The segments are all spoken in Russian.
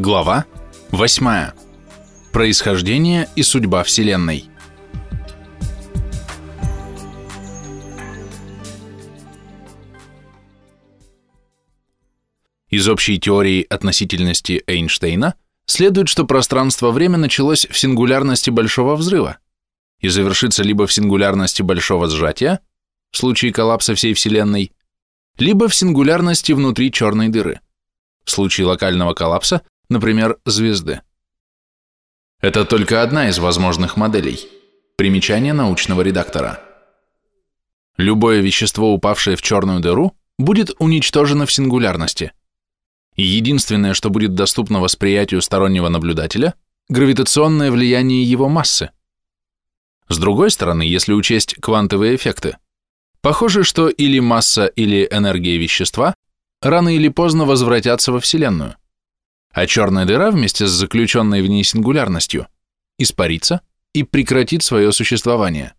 Глава 8. Происхождение и судьба Вселенной. Из общей теории относительности Эйнштейна следует, что пространство-время началось в сингулярности Большого Взрыва и завершится либо в сингулярности Большого Сжатия, в случае коллапса всей Вселенной, либо в сингулярности внутри черной дыры, в случае локального коллапса, например, звезды. Это только одна из возможных моделей. Примечание научного редактора. Любое вещество, упавшее в черную дыру, будет уничтожено в сингулярности. Единственное, что будет доступно восприятию стороннего наблюдателя – гравитационное влияние его массы. С другой стороны, если учесть квантовые эффекты, Похоже, что или масса, или энергия вещества рано или поздно возвратятся во Вселенную, а черная дыра вместе с заключенной в ней сингулярностью испарится и прекратит свое существование.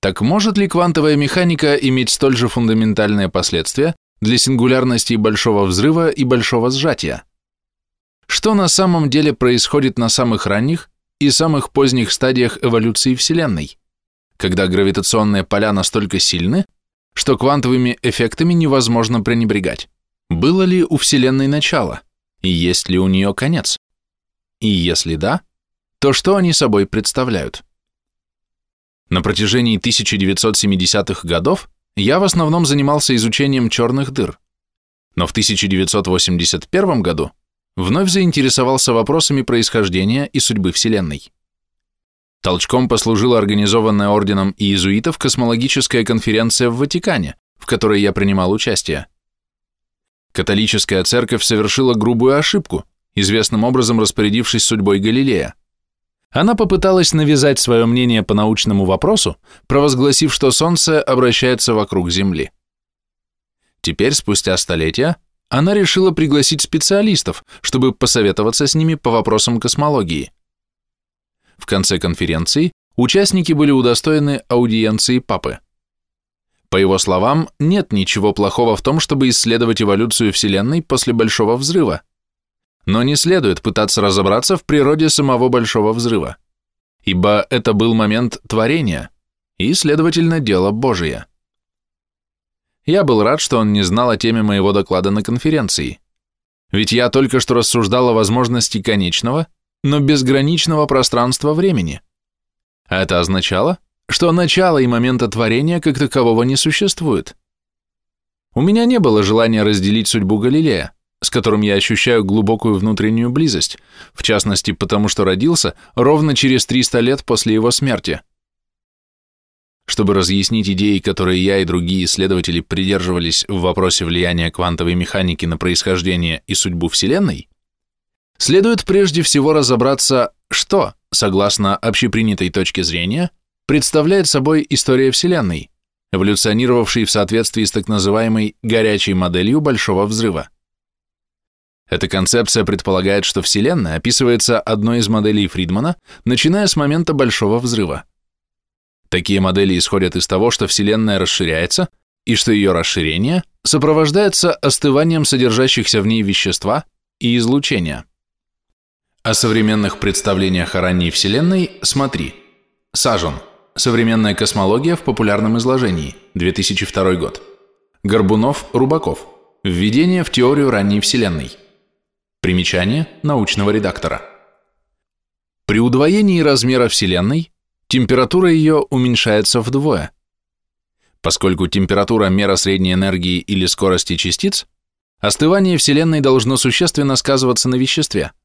Так может ли квантовая механика иметь столь же фундаментальные последствия для сингулярностей большого взрыва и большого сжатия? Что на самом деле происходит на самых ранних и самых поздних стадиях эволюции Вселенной? когда гравитационные поля настолько сильны, что квантовыми эффектами невозможно пренебрегать. Было ли у Вселенной начало? И есть ли у нее конец? И если да, то что они собой представляют? На протяжении 1970-х годов я в основном занимался изучением черных дыр, но в 1981 году вновь заинтересовался вопросами происхождения и судьбы Вселенной. Толчком послужила организованная орденом иезуитов космологическая конференция в Ватикане, в которой я принимал участие. Католическая церковь совершила грубую ошибку, известным образом распорядившись судьбой Галилея. Она попыталась навязать свое мнение по научному вопросу, провозгласив, что Солнце обращается вокруг Земли. Теперь, спустя столетия, она решила пригласить специалистов, чтобы посоветоваться с ними по вопросам космологии. В конце конференции участники были удостоены аудиенции папы. По его словам, нет ничего плохого в том, чтобы исследовать эволюцию Вселенной после Большого Взрыва. Но не следует пытаться разобраться в природе самого Большого Взрыва, ибо это был момент творения и, следовательно, дело Божие. Я был рад, что он не знал о теме моего доклада на конференции, ведь я только что рассуждал о возможности конечного но безграничного пространства времени. Это означало, что начала и момента творения как такового не существует. У меня не было желания разделить судьбу Галилея, с которым я ощущаю глубокую внутреннюю близость, в частности потому, что родился ровно через 300 лет после его смерти. Чтобы разъяснить идеи, которые я и другие исследователи придерживались в вопросе влияния квантовой механики на происхождение и судьбу Вселенной, Следует прежде всего разобраться, что, согласно общепринятой точке зрения, представляет собой история Вселенной, эволюционировавшей в соответствии с так называемой горячей моделью Большого Взрыва. Эта концепция предполагает, что Вселенная описывается одной из моделей Фридмана, начиная с момента Большого Взрыва. Такие модели исходят из того, что Вселенная расширяется, и что ее расширение сопровождается остыванием содержащихся в ней вещества и излучения. О современных представлениях о ранней Вселенной смотри. Сажен. Современная космология в популярном изложении. 2002 год. Горбунов, Рубаков. Введение в теорию ранней Вселенной. Примечание научного редактора. При удвоении размера Вселенной температура ее уменьшается вдвое. Поскольку температура – мера средней энергии или скорости частиц, остывание Вселенной должно существенно сказываться на веществе –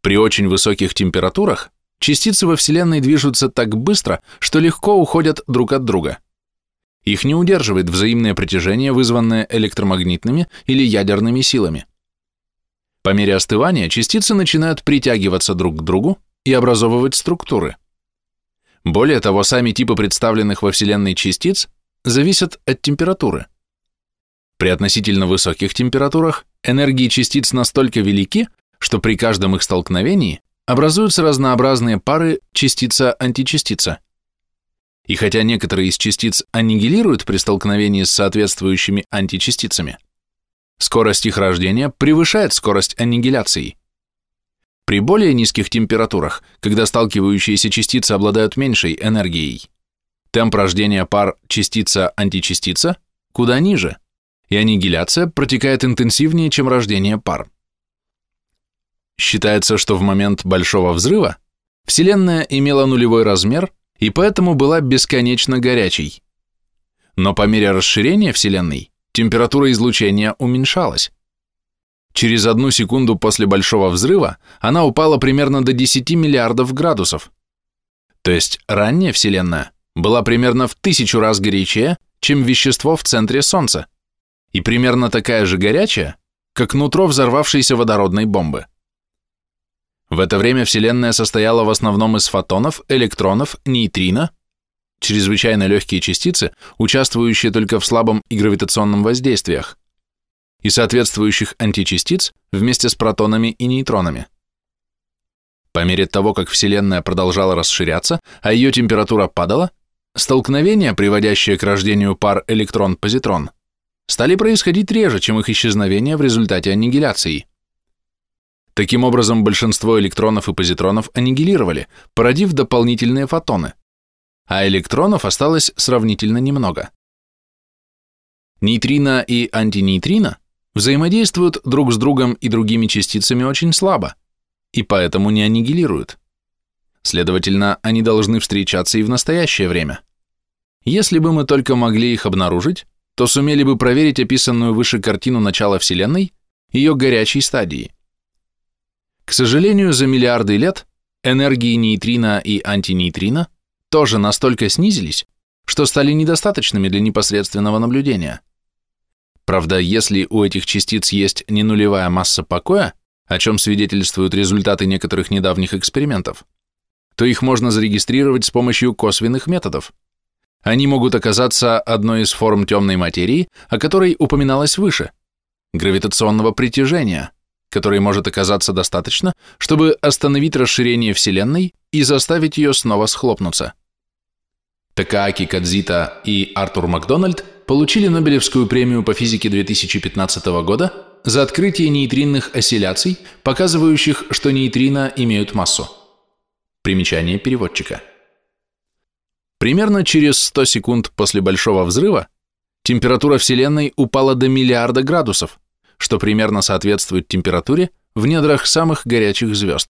при очень высоких температурах частицы во Вселенной движутся так быстро, что легко уходят друг от друга. Их не удерживает взаимное притяжение, вызванное электромагнитными или ядерными силами. По мере остывания частицы начинают притягиваться друг к другу и образовывать структуры. Более того, сами типы представленных во Вселенной частиц зависят от температуры. При относительно высоких температурах энергии частиц настолько велики, что при каждом их столкновении образуются разнообразные пары частица-античастица. И хотя некоторые из частиц аннигилируют при столкновении с соответствующими античастицами, скорость их рождения превышает скорость аннигиляции. При более низких температурах, когда сталкивающиеся частицы обладают меньшей энергией, темп рождения пар частица-античастица куда ниже, и аннигиляция протекает интенсивнее, чем рождение пар. Считается, что в момент Большого взрыва Вселенная имела нулевой размер и поэтому была бесконечно горячей. Но по мере расширения Вселенной температура излучения уменьшалась. Через одну секунду после Большого взрыва она упала примерно до 10 миллиардов градусов. То есть ранняя Вселенная была примерно в тысячу раз горячее, чем вещество в центре Солнца, и примерно такая же горячая, как нутро взорвавшейся водородной бомбы. В это время Вселенная состояла в основном из фотонов, электронов, нейтрино, чрезвычайно легкие частицы, участвующие только в слабом и гравитационном воздействиях, и соответствующих античастиц вместе с протонами и нейтронами. По мере того, как Вселенная продолжала расширяться, а ее температура падала, столкновения, приводящие к рождению пар электрон-позитрон, стали происходить реже, чем их исчезновение в результате аннигиляции. Таким образом, большинство электронов и позитронов аннигилировали, породив дополнительные фотоны, а электронов осталось сравнительно немного. Нейтрино и антинейтрино взаимодействуют друг с другом и другими частицами очень слабо, и поэтому не аннигилируют. Следовательно, они должны встречаться и в настоящее время. Если бы мы только могли их обнаружить, то сумели бы проверить описанную выше картину начала Вселенной, ее горячей стадии. К сожалению, за миллиарды лет энергии нейтрино и антинейтрино тоже настолько снизились, что стали недостаточными для непосредственного наблюдения. Правда, если у этих частиц есть не нулевая масса покоя, о чем свидетельствуют результаты некоторых недавних экспериментов, то их можно зарегистрировать с помощью косвенных методов. Они могут оказаться одной из форм темной материи, о которой упоминалось выше, гравитационного притяжения, которой может оказаться достаточно, чтобы остановить расширение Вселенной и заставить ее снова схлопнуться. Такааки Кадзита и Артур Макдональд получили Нобелевскую премию по физике 2015 года за открытие нейтринных осцилляций, показывающих, что нейтрино имеют массу. Примечание переводчика. Примерно через 100 секунд после Большого взрыва температура Вселенной упала до миллиарда градусов, что примерно соответствует температуре в недрах самых горячих звезд.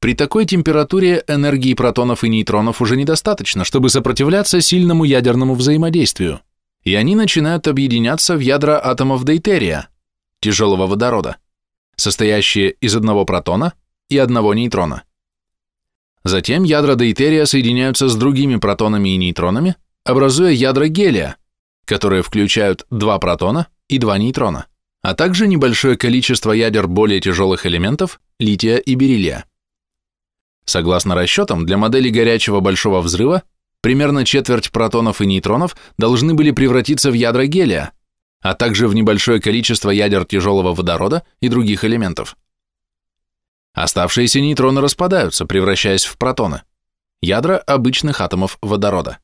При такой температуре энергии протонов и нейтронов уже недостаточно, чтобы сопротивляться сильному ядерному взаимодействию, и они начинают объединяться в ядра атомов дейтерия, тяжелого водорода, состоящие из одного протона и одного нейтрона. Затем ядра дейтерия соединяются с другими протонами и нейтронами, образуя ядра гелия, которые включают два протона и два нейтрона, а также небольшое количество ядер более тяжелых элементов лития и бериллия. Согласно расчетам, для модели горячего большого взрыва примерно четверть протонов и нейтронов должны были превратиться в ядра гелия, а также в небольшое количество ядер тяжелого водорода и других элементов. Оставшиеся нейтроны распадаются, превращаясь в протоны, ядра обычных атомов водорода.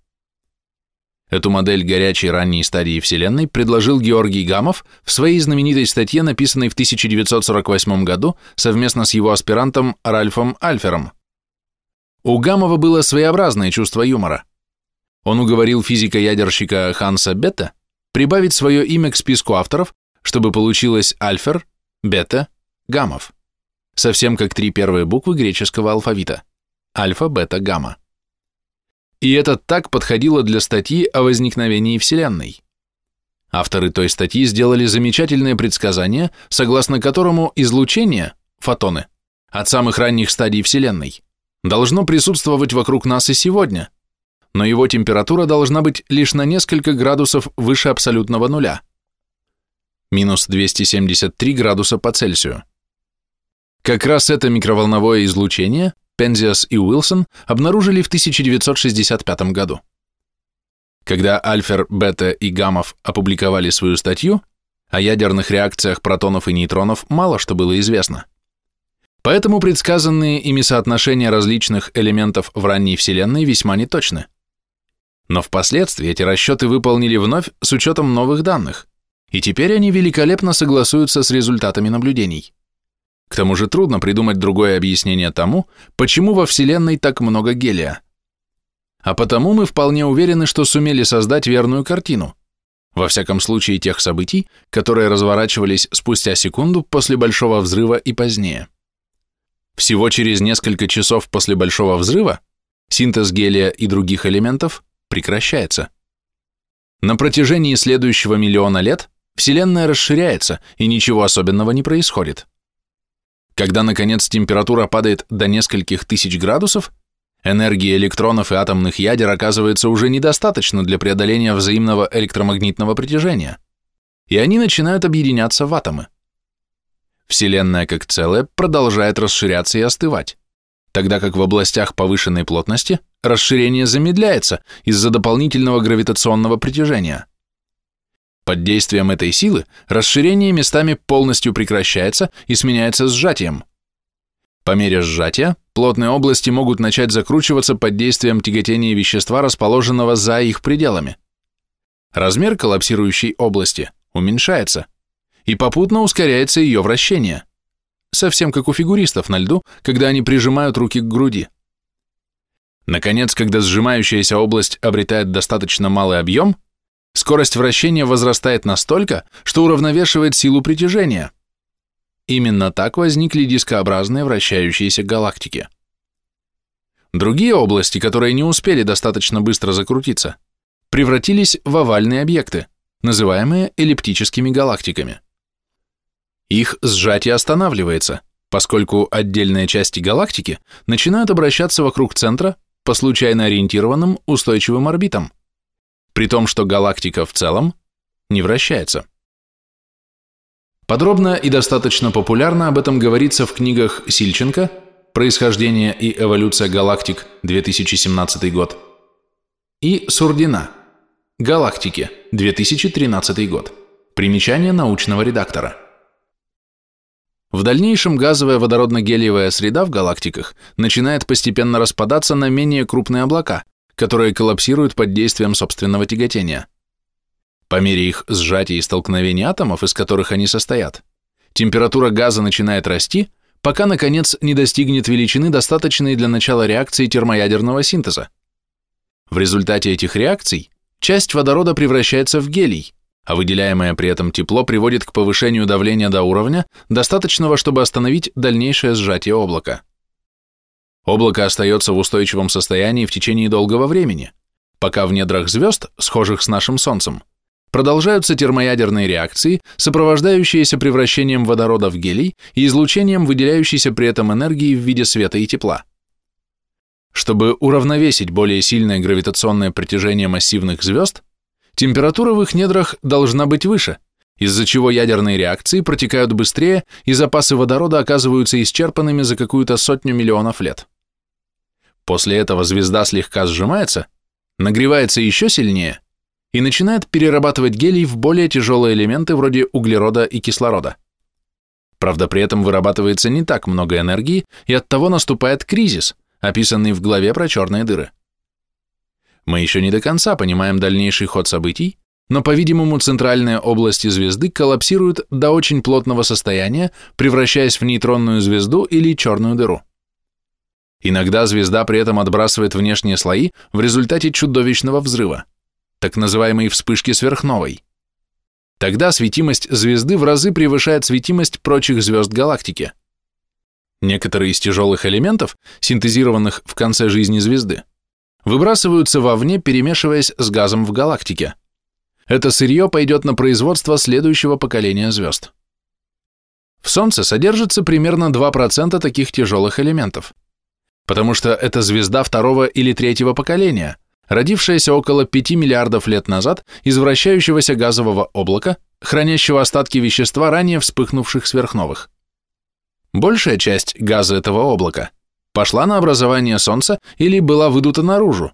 Эту модель горячей ранней стадии Вселенной предложил Георгий Гамов в своей знаменитой статье, написанной в 1948 году совместно с его аспирантом Ральфом Альфером. У Гамова было своеобразное чувство юмора. Он уговорил физика-ядерщика Ханса Бетта прибавить свое имя к списку авторов, чтобы получилось Альфер, Бета, Гамов. Совсем как три первые буквы греческого алфавита. Альфа, бета, гамма. И это так подходило для статьи о возникновении Вселенной. Авторы той статьи сделали замечательное предсказание, согласно которому излучение, фотоны, от самых ранних стадий Вселенной, должно присутствовать вокруг нас и сегодня, но его температура должна быть лишь на несколько градусов выше абсолютного нуля. Минус 273 градуса по Цельсию. Как раз это микроволновое излучение Пензиас и Уилсон обнаружили в 1965 году. Когда Альфер, Бета и Гамов опубликовали свою статью, о ядерных реакциях протонов и нейтронов мало что было известно. Поэтому предсказанные ими соотношения различных элементов в ранней Вселенной весьма неточны. Но впоследствии эти расчеты выполнили вновь с учетом новых данных, и теперь они великолепно согласуются с результатами наблюдений. К тому же трудно придумать другое объяснение тому, почему во Вселенной так много гелия. А потому мы вполне уверены, что сумели создать верную картину, во всяком случае тех событий, которые разворачивались спустя секунду после Большого Взрыва и позднее. Всего через несколько часов после Большого Взрыва синтез гелия и других элементов прекращается. На протяжении следующего миллиона лет Вселенная расширяется, и ничего особенного не происходит. Когда, наконец, температура падает до нескольких тысяч градусов, энергии электронов и атомных ядер оказывается уже недостаточно для преодоления взаимного электромагнитного притяжения, и они начинают объединяться в атомы. Вселенная как целое продолжает расширяться и остывать, тогда как в областях повышенной плотности расширение замедляется из-за дополнительного гравитационного притяжения – под действием этой силы расширение местами полностью прекращается и сменяется сжатием. По мере сжатия плотные области могут начать закручиваться под действием тяготения вещества, расположенного за их пределами. Размер коллапсирующей области уменьшается, и попутно ускоряется ее вращение, совсем как у фигуристов на льду, когда они прижимают руки к груди. Наконец, когда сжимающаяся область обретает достаточно малый объем, скорость вращения возрастает настолько, что уравновешивает силу притяжения. Именно так возникли дискообразные вращающиеся галактики. Другие области, которые не успели достаточно быстро закрутиться, превратились в овальные объекты, называемые эллиптическими галактиками. Их сжатие останавливается, поскольку отдельные части галактики начинают обращаться вокруг центра по случайно ориентированным устойчивым орбитам – при том, что галактика в целом не вращается. Подробно и достаточно популярно об этом говорится в книгах Сильченко «Происхождение и эволюция галактик. 2017 год» и Сурдина «Галактики. 2013 год». Примечание научного редактора. В дальнейшем газовая водородно-гелиевая среда в галактиках начинает постепенно распадаться на менее крупные облака, которые коллапсируют под действием собственного тяготения. По мере их сжатия и столкновения атомов, из которых они состоят, температура газа начинает расти, пока, наконец, не достигнет величины, достаточной для начала реакции термоядерного синтеза. В результате этих реакций часть водорода превращается в гелий, а выделяемое при этом тепло приводит к повышению давления до уровня, достаточного, чтобы остановить дальнейшее сжатие облака. Облако остается в устойчивом состоянии в течение долгого времени, пока в недрах звезд, схожих с нашим Солнцем, продолжаются термоядерные реакции, сопровождающиеся превращением водорода в гелий и излучением выделяющейся при этом энергии в виде света и тепла. Чтобы уравновесить более сильное гравитационное притяжение массивных звезд, температура в их недрах должна быть выше, из-за чего ядерные реакции протекают быстрее и запасы водорода оказываются исчерпанными за какую-то сотню миллионов лет. После этого звезда слегка сжимается, нагревается еще сильнее и начинает перерабатывать гелий в более тяжелые элементы вроде углерода и кислорода. Правда, при этом вырабатывается не так много энергии, и оттого наступает кризис, описанный в главе про черные дыры. Мы еще не до конца понимаем дальнейший ход событий, но, по-видимому, центральные области звезды коллапсируют до очень плотного состояния, превращаясь в нейтронную звезду или черную дыру. Иногда звезда при этом отбрасывает внешние слои в результате чудовищного взрыва, так называемой вспышки сверхновой. Тогда светимость звезды в разы превышает светимость прочих звезд галактики. Некоторые из тяжелых элементов, синтезированных в конце жизни звезды, выбрасываются вовне, перемешиваясь с газом в галактике. Это сырье пойдет на производство следующего поколения звезд. В Солнце содержится примерно 2% таких тяжелых элементов потому что это звезда второго или третьего поколения, родившаяся около 5 миллиардов лет назад из вращающегося газового облака, хранящего остатки вещества, ранее вспыхнувших сверхновых. Большая часть газа этого облака пошла на образование Солнца или была выдута наружу,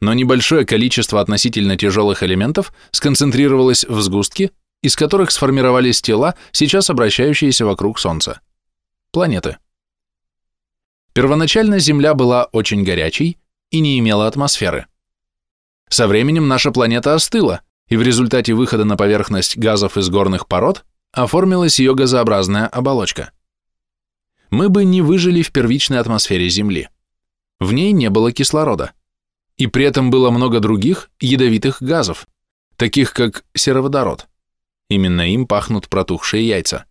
но небольшое количество относительно тяжелых элементов сконцентрировалось в сгустке, из которых сформировались тела, сейчас обращающиеся вокруг Солнца. Планеты. Первоначально Земля была очень горячей и не имела атмосферы. Со временем наша планета остыла, и в результате выхода на поверхность газов из горных пород оформилась ее газообразная оболочка. Мы бы не выжили в первичной атмосфере Земли. В ней не было кислорода. И при этом было много других ядовитых газов, таких как сероводород. Именно им пахнут протухшие яйца.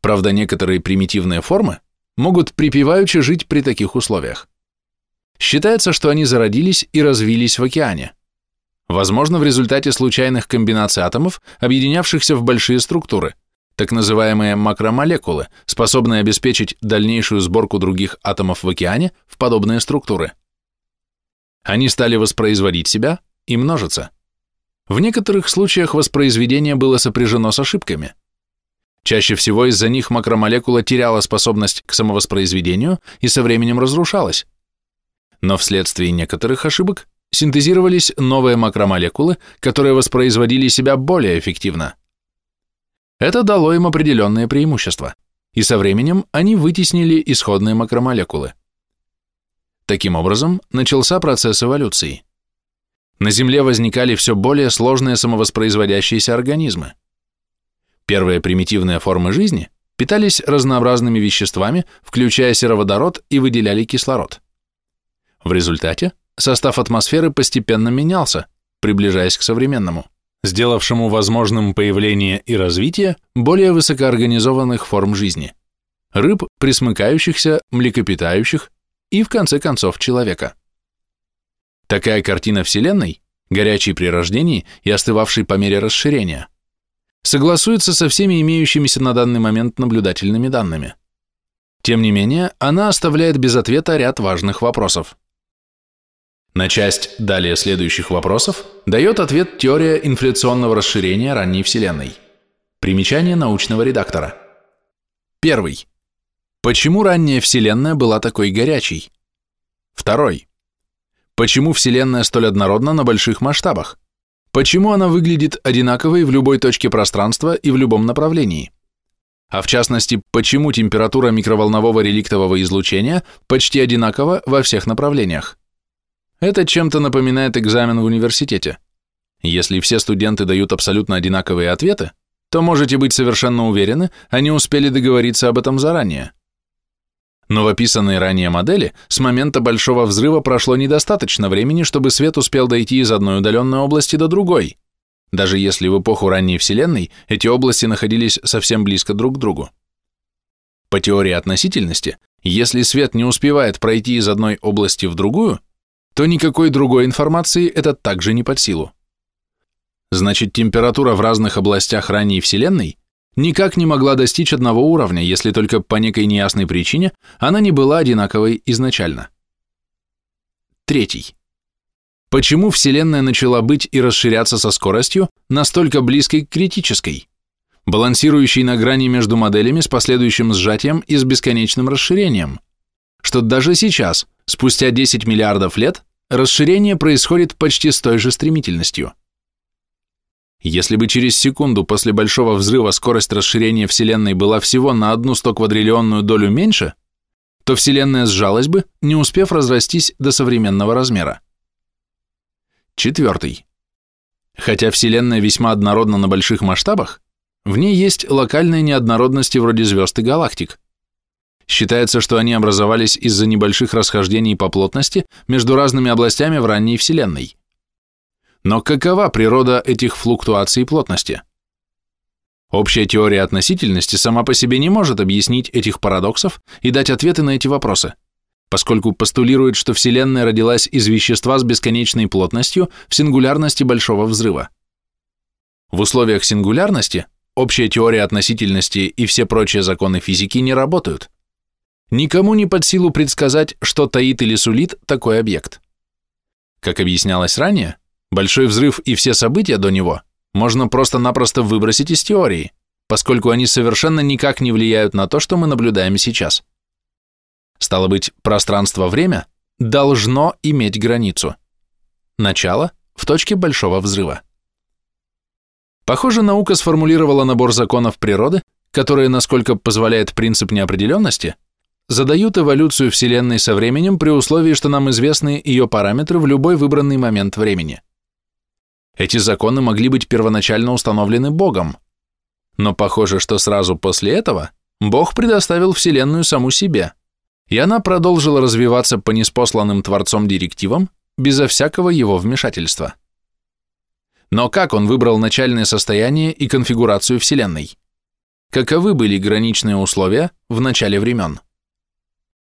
Правда, некоторые примитивные формы могут припеваючи жить при таких условиях. Считается, что они зародились и развились в океане. Возможно, в результате случайных комбинаций атомов, объединявшихся в большие структуры, так называемые макромолекулы, способные обеспечить дальнейшую сборку других атомов в океане в подобные структуры. Они стали воспроизводить себя и множиться. В некоторых случаях воспроизведение было сопряжено с ошибками. Чаще всего из-за них макромолекула теряла способность к самовоспроизведению и со временем разрушалась. Но вследствие некоторых ошибок синтезировались новые макромолекулы, которые воспроизводили себя более эффективно. Это дало им определенные преимущества, и со временем они вытеснили исходные макромолекулы. Таким образом, начался процесс эволюции. На Земле возникали все более сложные самовоспроизводящиеся организмы. Первые примитивные формы жизни питались разнообразными веществами, включая сероводород и выделяли кислород. В результате состав атмосферы постепенно менялся, приближаясь к современному, сделавшему возможным появление и развитие более высокоорганизованных форм жизни – рыб, присмыкающихся, млекопитающих и, в конце концов, человека. Такая картина Вселенной, горячей при рождении и остывавшей по мере расширения, согласуется со всеми имеющимися на данный момент наблюдательными данными. Тем не менее, она оставляет без ответа ряд важных вопросов. На часть далее следующих вопросов дает ответ теория инфляционного расширения ранней Вселенной. Примечание научного редактора. Первый. Почему ранняя Вселенная была такой горячей? Второй. Почему Вселенная столь однородна на больших масштабах? Почему она выглядит одинаковой в любой точке пространства и в любом направлении? А в частности, почему температура микроволнового реликтового излучения почти одинакова во всех направлениях? Это чем-то напоминает экзамен в университете. Если все студенты дают абсолютно одинаковые ответы, то можете быть совершенно уверены, они успели договориться об этом заранее. Но в описанной ранее модели с момента Большого Взрыва прошло недостаточно времени, чтобы свет успел дойти из одной удаленной области до другой, даже если в эпоху ранней Вселенной эти области находились совсем близко друг к другу. По теории относительности, если свет не успевает пройти из одной области в другую, то никакой другой информации это также не под силу. Значит, температура в разных областях ранней Вселенной никак не могла достичь одного уровня, если только по некой неясной причине она не была одинаковой изначально. Третий. Почему Вселенная начала быть и расширяться со скоростью, настолько близкой к критической, балансирующей на грани между моделями с последующим сжатием и с бесконечным расширением, что даже сейчас, спустя 10 миллиардов лет, расширение происходит почти с той же стремительностью. Если бы через секунду после Большого Взрыва скорость расширения Вселенной была всего на одну стоквадриллионную долю меньше, то Вселенная сжалась бы, не успев разрастись до современного размера. Четвертый. Хотя Вселенная весьма однородна на больших масштабах, в ней есть локальные неоднородности вроде звезд и галактик. Считается, что они образовались из-за небольших расхождений по плотности между разными областями в ранней Вселенной. Но какова природа этих флуктуаций плотности? Общая теория относительности сама по себе не может объяснить этих парадоксов и дать ответы на эти вопросы, поскольку постулирует, что Вселенная родилась из вещества с бесконечной плотностью в сингулярности Большого Взрыва. В условиях сингулярности общая теория относительности и все прочие законы физики не работают. Никому не под силу предсказать, что таит или сулит такой объект. Как объяснялось ранее, Большой взрыв и все события до него можно просто-напросто выбросить из теории, поскольку они совершенно никак не влияют на то, что мы наблюдаем сейчас. Стало быть, пространство-время должно иметь границу. Начало в точке Большого взрыва. Похоже, наука сформулировала набор законов природы, которые, насколько позволяет принцип неопределенности, задают эволюцию Вселенной со временем при условии, что нам известны ее параметры в любой выбранный момент времени. Эти законы могли быть первоначально установлены Богом. Но похоже, что сразу после этого Бог предоставил Вселенную саму себе, и она продолжила развиваться по неспосланным Творцом директивам безо всякого его вмешательства. Но как он выбрал начальное состояние и конфигурацию Вселенной? Каковы были граничные условия в начале времен?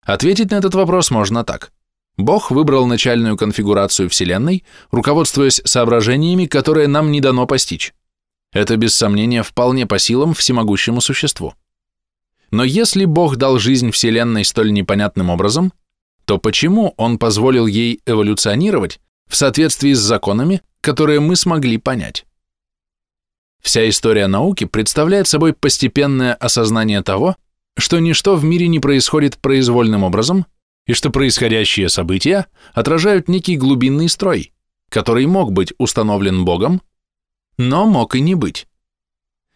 Ответить на этот вопрос можно так. Бог выбрал начальную конфигурацию Вселенной, руководствуясь соображениями, которые нам не дано постичь. Это, без сомнения, вполне по силам всемогущему существу. Но если Бог дал жизнь Вселенной столь непонятным образом, то почему Он позволил ей эволюционировать в соответствии с законами, которые мы смогли понять? Вся история науки представляет собой постепенное осознание того, что ничто в мире не происходит произвольным образом, и что происходящие события отражают некий глубинный строй, который мог быть установлен Богом, но мог и не быть.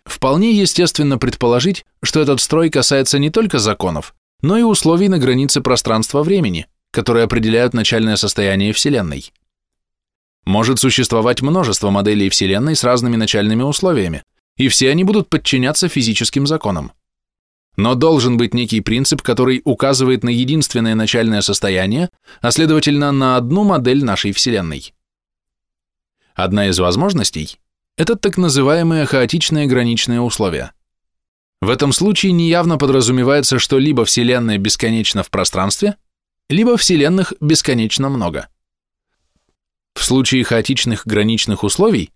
Вполне естественно предположить, что этот строй касается не только законов, но и условий на границе пространства-времени, которые определяют начальное состояние Вселенной. Может существовать множество моделей Вселенной с разными начальными условиями, и все они будут подчиняться физическим законам. Но должен быть некий принцип, который указывает на единственное начальное состояние, а следовательно на одну модель нашей Вселенной. Одна из возможностей – это так называемые хаотичные граничные условия. В этом случае неявно подразумевается, что либо Вселенная бесконечна в пространстве, либо Вселенных бесконечно много. В случае хаотичных граничных условий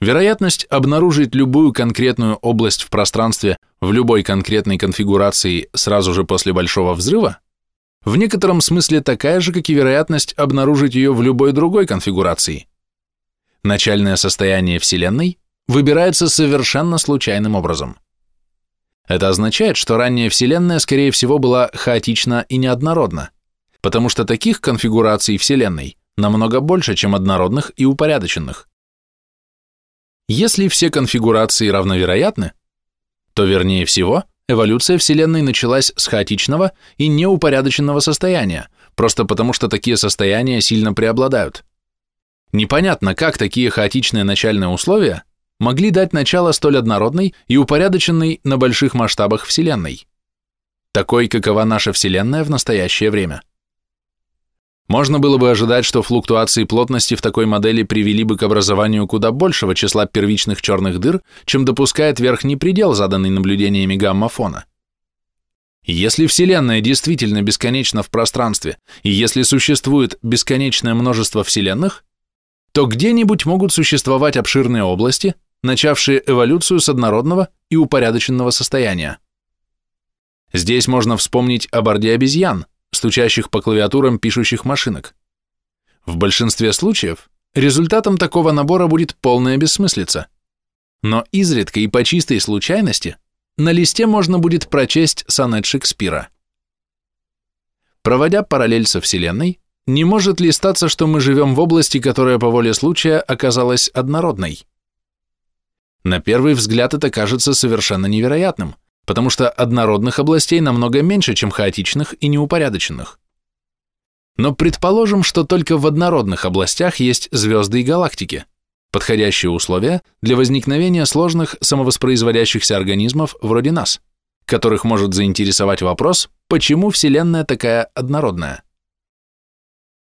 Вероятность обнаружить любую конкретную область в пространстве в любой конкретной конфигурации сразу же после Большого взрыва в некотором смысле такая же, как и вероятность обнаружить ее в любой другой конфигурации. Начальное состояние Вселенной выбирается совершенно случайным образом. Это означает, что ранняя Вселенная, скорее всего, была хаотична и неоднородна, потому что таких конфигураций Вселенной намного больше, чем однородных и упорядоченных. Если все конфигурации равновероятны, то вернее всего эволюция Вселенной началась с хаотичного и неупорядоченного состояния, просто потому что такие состояния сильно преобладают. Непонятно, как такие хаотичные начальные условия могли дать начало столь однородной и упорядоченной на больших масштабах Вселенной, такой, какова наша Вселенная в настоящее время. Можно было бы ожидать, что флуктуации плотности в такой модели привели бы к образованию куда большего числа первичных черных дыр, чем допускает верхний предел, заданный наблюдениями гамма-фона. Если Вселенная действительно бесконечна в пространстве, и если существует бесконечное множество Вселенных, то где-нибудь могут существовать обширные области, начавшие эволюцию с однородного и упорядоченного состояния. Здесь можно вспомнить о борде обезьян – стучащих по клавиатурам пишущих машинок. В большинстве случаев результатом такого набора будет полная бессмыслица. Но изредка и по чистой случайности на листе можно будет прочесть сонет Шекспира. Проводя параллель со Вселенной, не может ли статься, что мы живем в области, которая по воле случая оказалась однородной? На первый взгляд это кажется совершенно невероятным – потому что однородных областей намного меньше, чем хаотичных и неупорядоченных. Но предположим, что только в однородных областях есть звезды и галактики, подходящие условия для возникновения сложных самовоспроизводящихся организмов вроде нас, которых может заинтересовать вопрос, почему Вселенная такая однородная.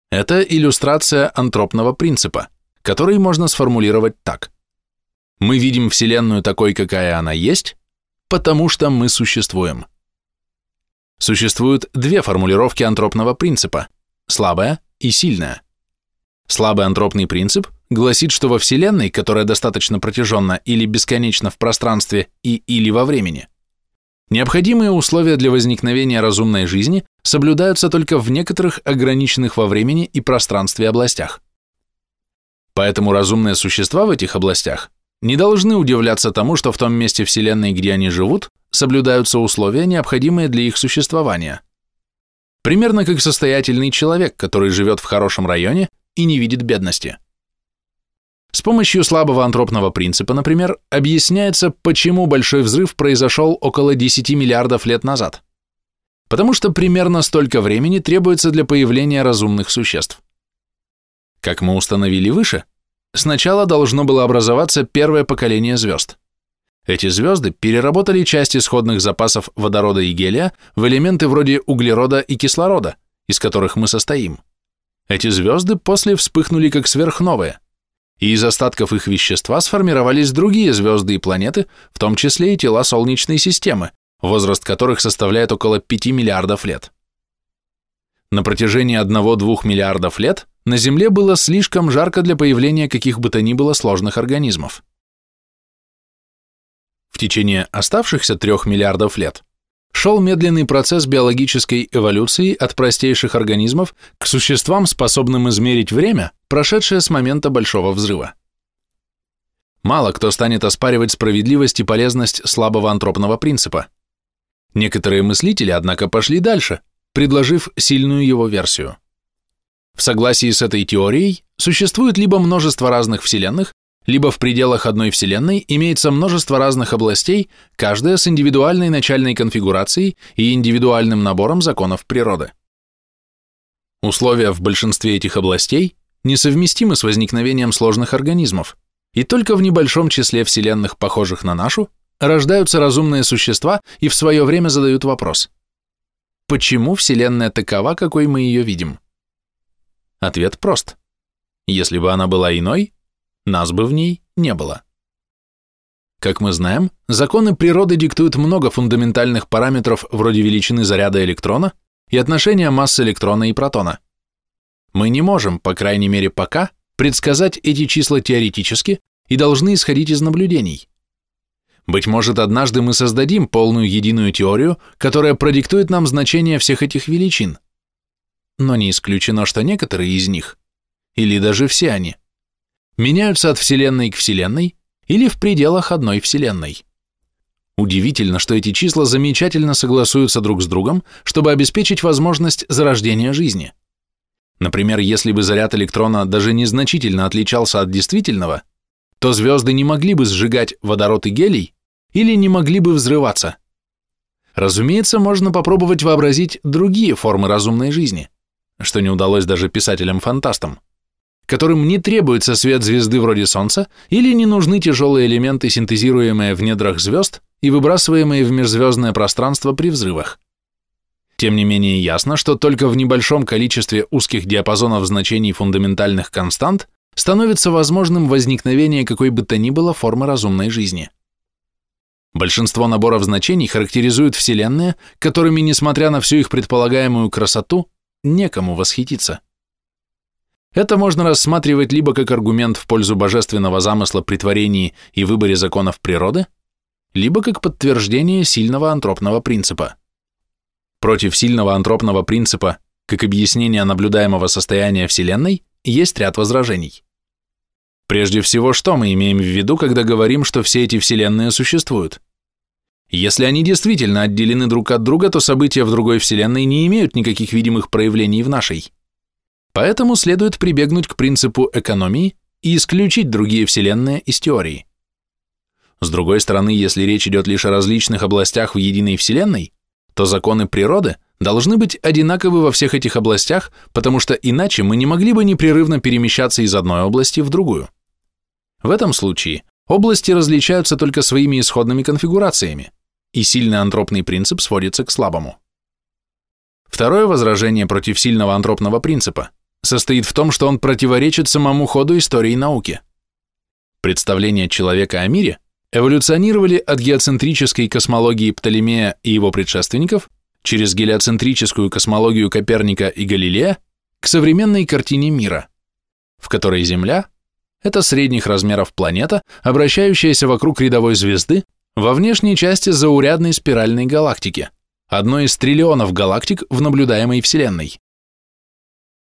Это иллюстрация антропного принципа, который можно сформулировать так. Мы видим Вселенную такой, какая она есть, потому что мы существуем. Существуют две формулировки антропного принципа – слабая и сильная. Слабый антропный принцип гласит, что во Вселенной, которая достаточно протяженна или бесконечна в пространстве и или во времени, необходимые условия для возникновения разумной жизни соблюдаются только в некоторых ограниченных во времени и пространстве областях. Поэтому разумные существа в этих областях не должны удивляться тому, что в том месте Вселенной, где они живут, соблюдаются условия, необходимые для их существования. Примерно как состоятельный человек, который живет в хорошем районе и не видит бедности. С помощью слабого антропного принципа, например, объясняется, почему Большой взрыв произошел около 10 миллиардов лет назад. Потому что примерно столько времени требуется для появления разумных существ. Как мы установили выше, сначала должно было образоваться первое поколение звезд. Эти звезды переработали часть исходных запасов водорода и гелия в элементы вроде углерода и кислорода, из которых мы состоим. Эти звезды после вспыхнули как сверхновые, и из остатков их вещества сформировались другие звезды и планеты, в том числе и тела Солнечной системы, возраст которых составляет около 5 миллиардов лет. На протяжении 1-2 миллиардов лет на Земле было слишком жарко для появления каких бы то ни было сложных организмов. В течение оставшихся 3 миллиардов лет шел медленный процесс биологической эволюции от простейших организмов к существам, способным измерить время, прошедшее с момента Большого взрыва. Мало кто станет оспаривать справедливость и полезность слабого антропного принципа. Некоторые мыслители, однако, пошли дальше, предложив сильную его версию. В согласии с этой теорией существует либо множество разных вселенных, либо в пределах одной вселенной имеется множество разных областей, каждая с индивидуальной начальной конфигурацией и индивидуальным набором законов природы. Условия в большинстве этих областей несовместимы с возникновением сложных организмов, и только в небольшом числе вселенных, похожих на нашу, рождаются разумные существа и в свое время задают вопрос. Почему Вселенная такова, какой мы ее видим? Ответ прост. Если бы она была иной, нас бы в ней не было. Как мы знаем, законы природы диктуют много фундаментальных параметров вроде величины заряда электрона и отношения массы электрона и протона. Мы не можем, по крайней мере пока, предсказать эти числа теоретически и должны исходить из наблюдений. Быть может, однажды мы создадим полную единую теорию, которая продиктует нам значение всех этих величин. Но не исключено, что некоторые из них, или даже все они, меняются от Вселенной к Вселенной или в пределах одной Вселенной. Удивительно, что эти числа замечательно согласуются друг с другом, чтобы обеспечить возможность зарождения жизни. Например, если бы заряд электрона даже незначительно отличался от действительного, то звезды не могли бы сжигать водород и гелий, или не могли бы взрываться. Разумеется, можно попробовать вообразить другие формы разумной жизни, что не удалось даже писателям-фантастам, которым не требуется свет звезды вроде Солнца или не нужны тяжелые элементы, синтезируемые в недрах звезд и выбрасываемые в межзвездное пространство при взрывах. Тем не менее ясно, что только в небольшом количестве узких диапазонов значений фундаментальных констант становится возможным возникновение какой бы то ни было формы разумной жизни. Большинство наборов значений характеризуют вселенные, которыми, несмотря на всю их предполагаемую красоту, некому восхититься. Это можно рассматривать либо как аргумент в пользу божественного замысла при творении и выборе законов природы, либо как подтверждение сильного антропного принципа. Против сильного антропного принципа, как объяснение наблюдаемого состояния Вселенной, есть ряд возражений. Прежде всего, что мы имеем в виду, когда говорим, что все эти вселенные существуют? Если они действительно отделены друг от друга, то события в другой вселенной не имеют никаких видимых проявлений в нашей. Поэтому следует прибегнуть к принципу экономии и исключить другие вселенные из теории. С другой стороны, если речь идет лишь о различных областях в единой вселенной, то законы природы должны быть одинаковы во всех этих областях, потому что иначе мы не могли бы непрерывно перемещаться из одной области в другую. В этом случае области различаются только своими исходными конфигурациями, и сильный антропный принцип сводится к слабому. Второе возражение против сильного антропного принципа состоит в том, что он противоречит самому ходу истории науки. Представления человека о мире эволюционировали от геоцентрической космологии Птолемея и его предшественников через гелиоцентрическую космологию Коперника и Галилея к современной картине мира, в которой Земля это средних размеров планета, обращающаяся вокруг рядовой звезды во внешней части заурядной спиральной галактики, одной из триллионов галактик в наблюдаемой Вселенной.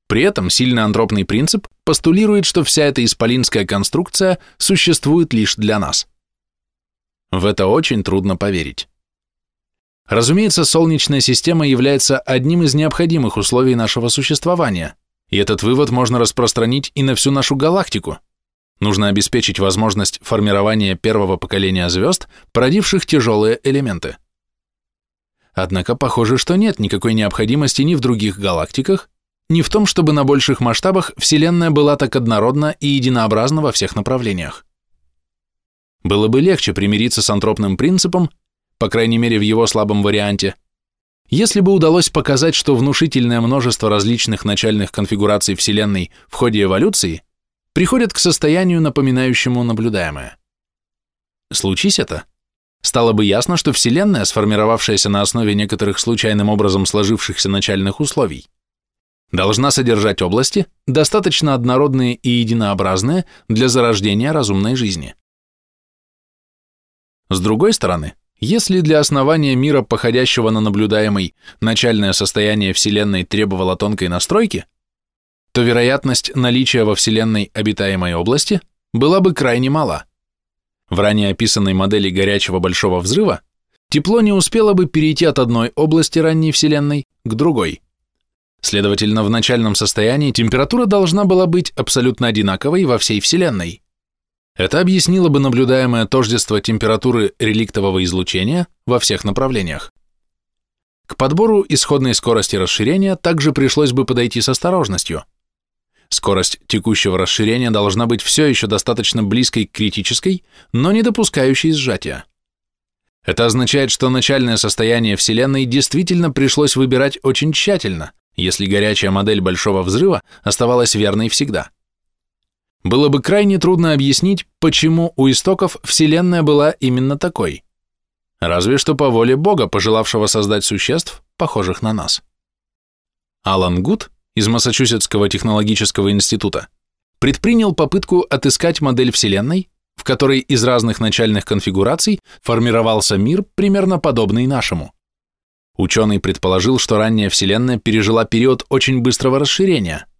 При этом сильный антропный принцип постулирует, что вся эта исполинская конструкция существует лишь для нас. В это очень трудно поверить. Разумеется, Солнечная система является одним из необходимых условий нашего существования, и этот вывод можно распространить и на всю нашу галактику – Нужно обеспечить возможность формирования первого поколения звезд, породивших тяжелые элементы. Однако похоже, что нет никакой необходимости ни в других галактиках, не в том, чтобы на больших масштабах Вселенная была так однородна и единообразна во всех направлениях. Было бы легче примириться с антропным принципом, по крайней мере в его слабом варианте, если бы удалось показать, что внушительное множество различных начальных конфигураций Вселенной в ходе эволюции приходят к состоянию, напоминающему наблюдаемое. Случись это, стало бы ясно, что Вселенная, сформировавшаяся на основе некоторых случайным образом сложившихся начальных условий, должна содержать области, достаточно однородные и единообразные для зарождения разумной жизни. С другой стороны, если для основания мира, походящего на наблюдаемый, начальное состояние Вселенной требовало тонкой настройки, то вероятность наличия во Вселенной обитаемой области была бы крайне мала. В ранее описанной модели горячего большого взрыва тепло не успело бы перейти от одной области ранней Вселенной к другой. Следовательно, в начальном состоянии температура должна была быть абсолютно одинаковой во всей Вселенной. Это объяснило бы наблюдаемое тождество температуры реликтового излучения во всех направлениях. К подбору исходной скорости расширения также пришлось бы подойти с осторожностью. Скорость текущего расширения должна быть все еще достаточно близкой к критической, но не допускающей сжатия. Это означает, что начальное состояние Вселенной действительно пришлось выбирать очень тщательно, если горячая модель Большого Взрыва оставалась верной всегда. Было бы крайне трудно объяснить, почему у истоков Вселенная была именно такой. Разве что по воле Бога, пожелавшего создать существ, похожих на нас. Алан Гуд из Массачусетского технологического института предпринял попытку отыскать модель Вселенной, в которой из разных начальных конфигураций формировался мир, примерно подобный нашему. Ученый предположил, что ранняя Вселенная пережила период очень быстрого расширения –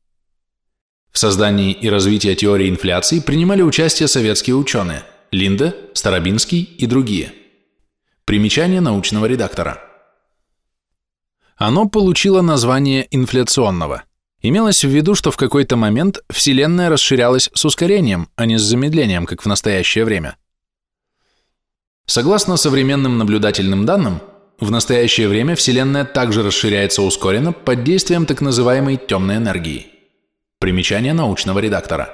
в создании и развитии теории инфляции принимали участие советские ученые Линда, Старобинский и другие. Примечание научного редактора. Оно получило название инфляционного. Имелось в виду, что в какой-то момент Вселенная расширялась с ускорением, а не с замедлением, как в настоящее время. Согласно современным наблюдательным данным, в настоящее время Вселенная также расширяется ускоренно под действием так называемой темной энергии. Примечание научного редактора.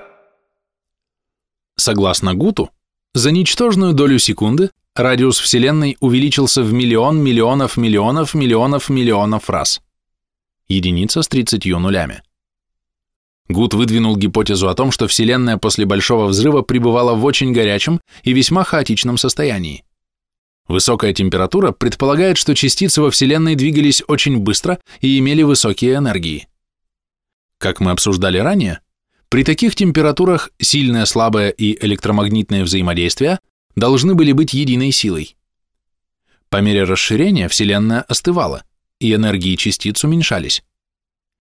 Согласно Гуту, за ничтожную долю секунды радиус Вселенной увеличился в миллион миллионов миллионов миллионов миллионов раз. Единица с 30 нулями. Гут выдвинул гипотезу о том, что Вселенная после Большого Взрыва пребывала в очень горячем и весьма хаотичном состоянии. Высокая температура предполагает, что частицы во Вселенной двигались очень быстро и имели высокие энергии. Как мы обсуждали ранее, при таких температурах сильное, слабое и электромагнитное взаимодействие должны были быть единой силой. По мере расширения Вселенная остывала, и энергии частиц уменьшались.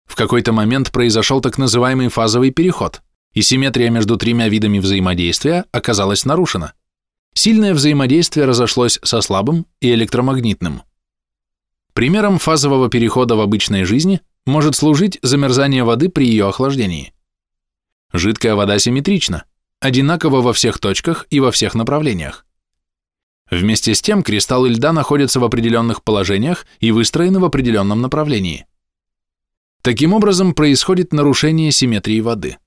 В какой-то момент произошел так называемый фазовый переход, и симметрия между тремя видами взаимодействия оказалась нарушена. Сильное взаимодействие разошлось со слабым и электромагнитным. Примером фазового перехода в обычной жизни может служить замерзание воды при ее охлаждении. Жидкая вода симметрична, одинакова во всех точках и во всех направлениях. Вместе с тем кристаллы льда находятся в определенных положениях и выстроены в определенном направлении. Таким образом происходит нарушение симметрии воды.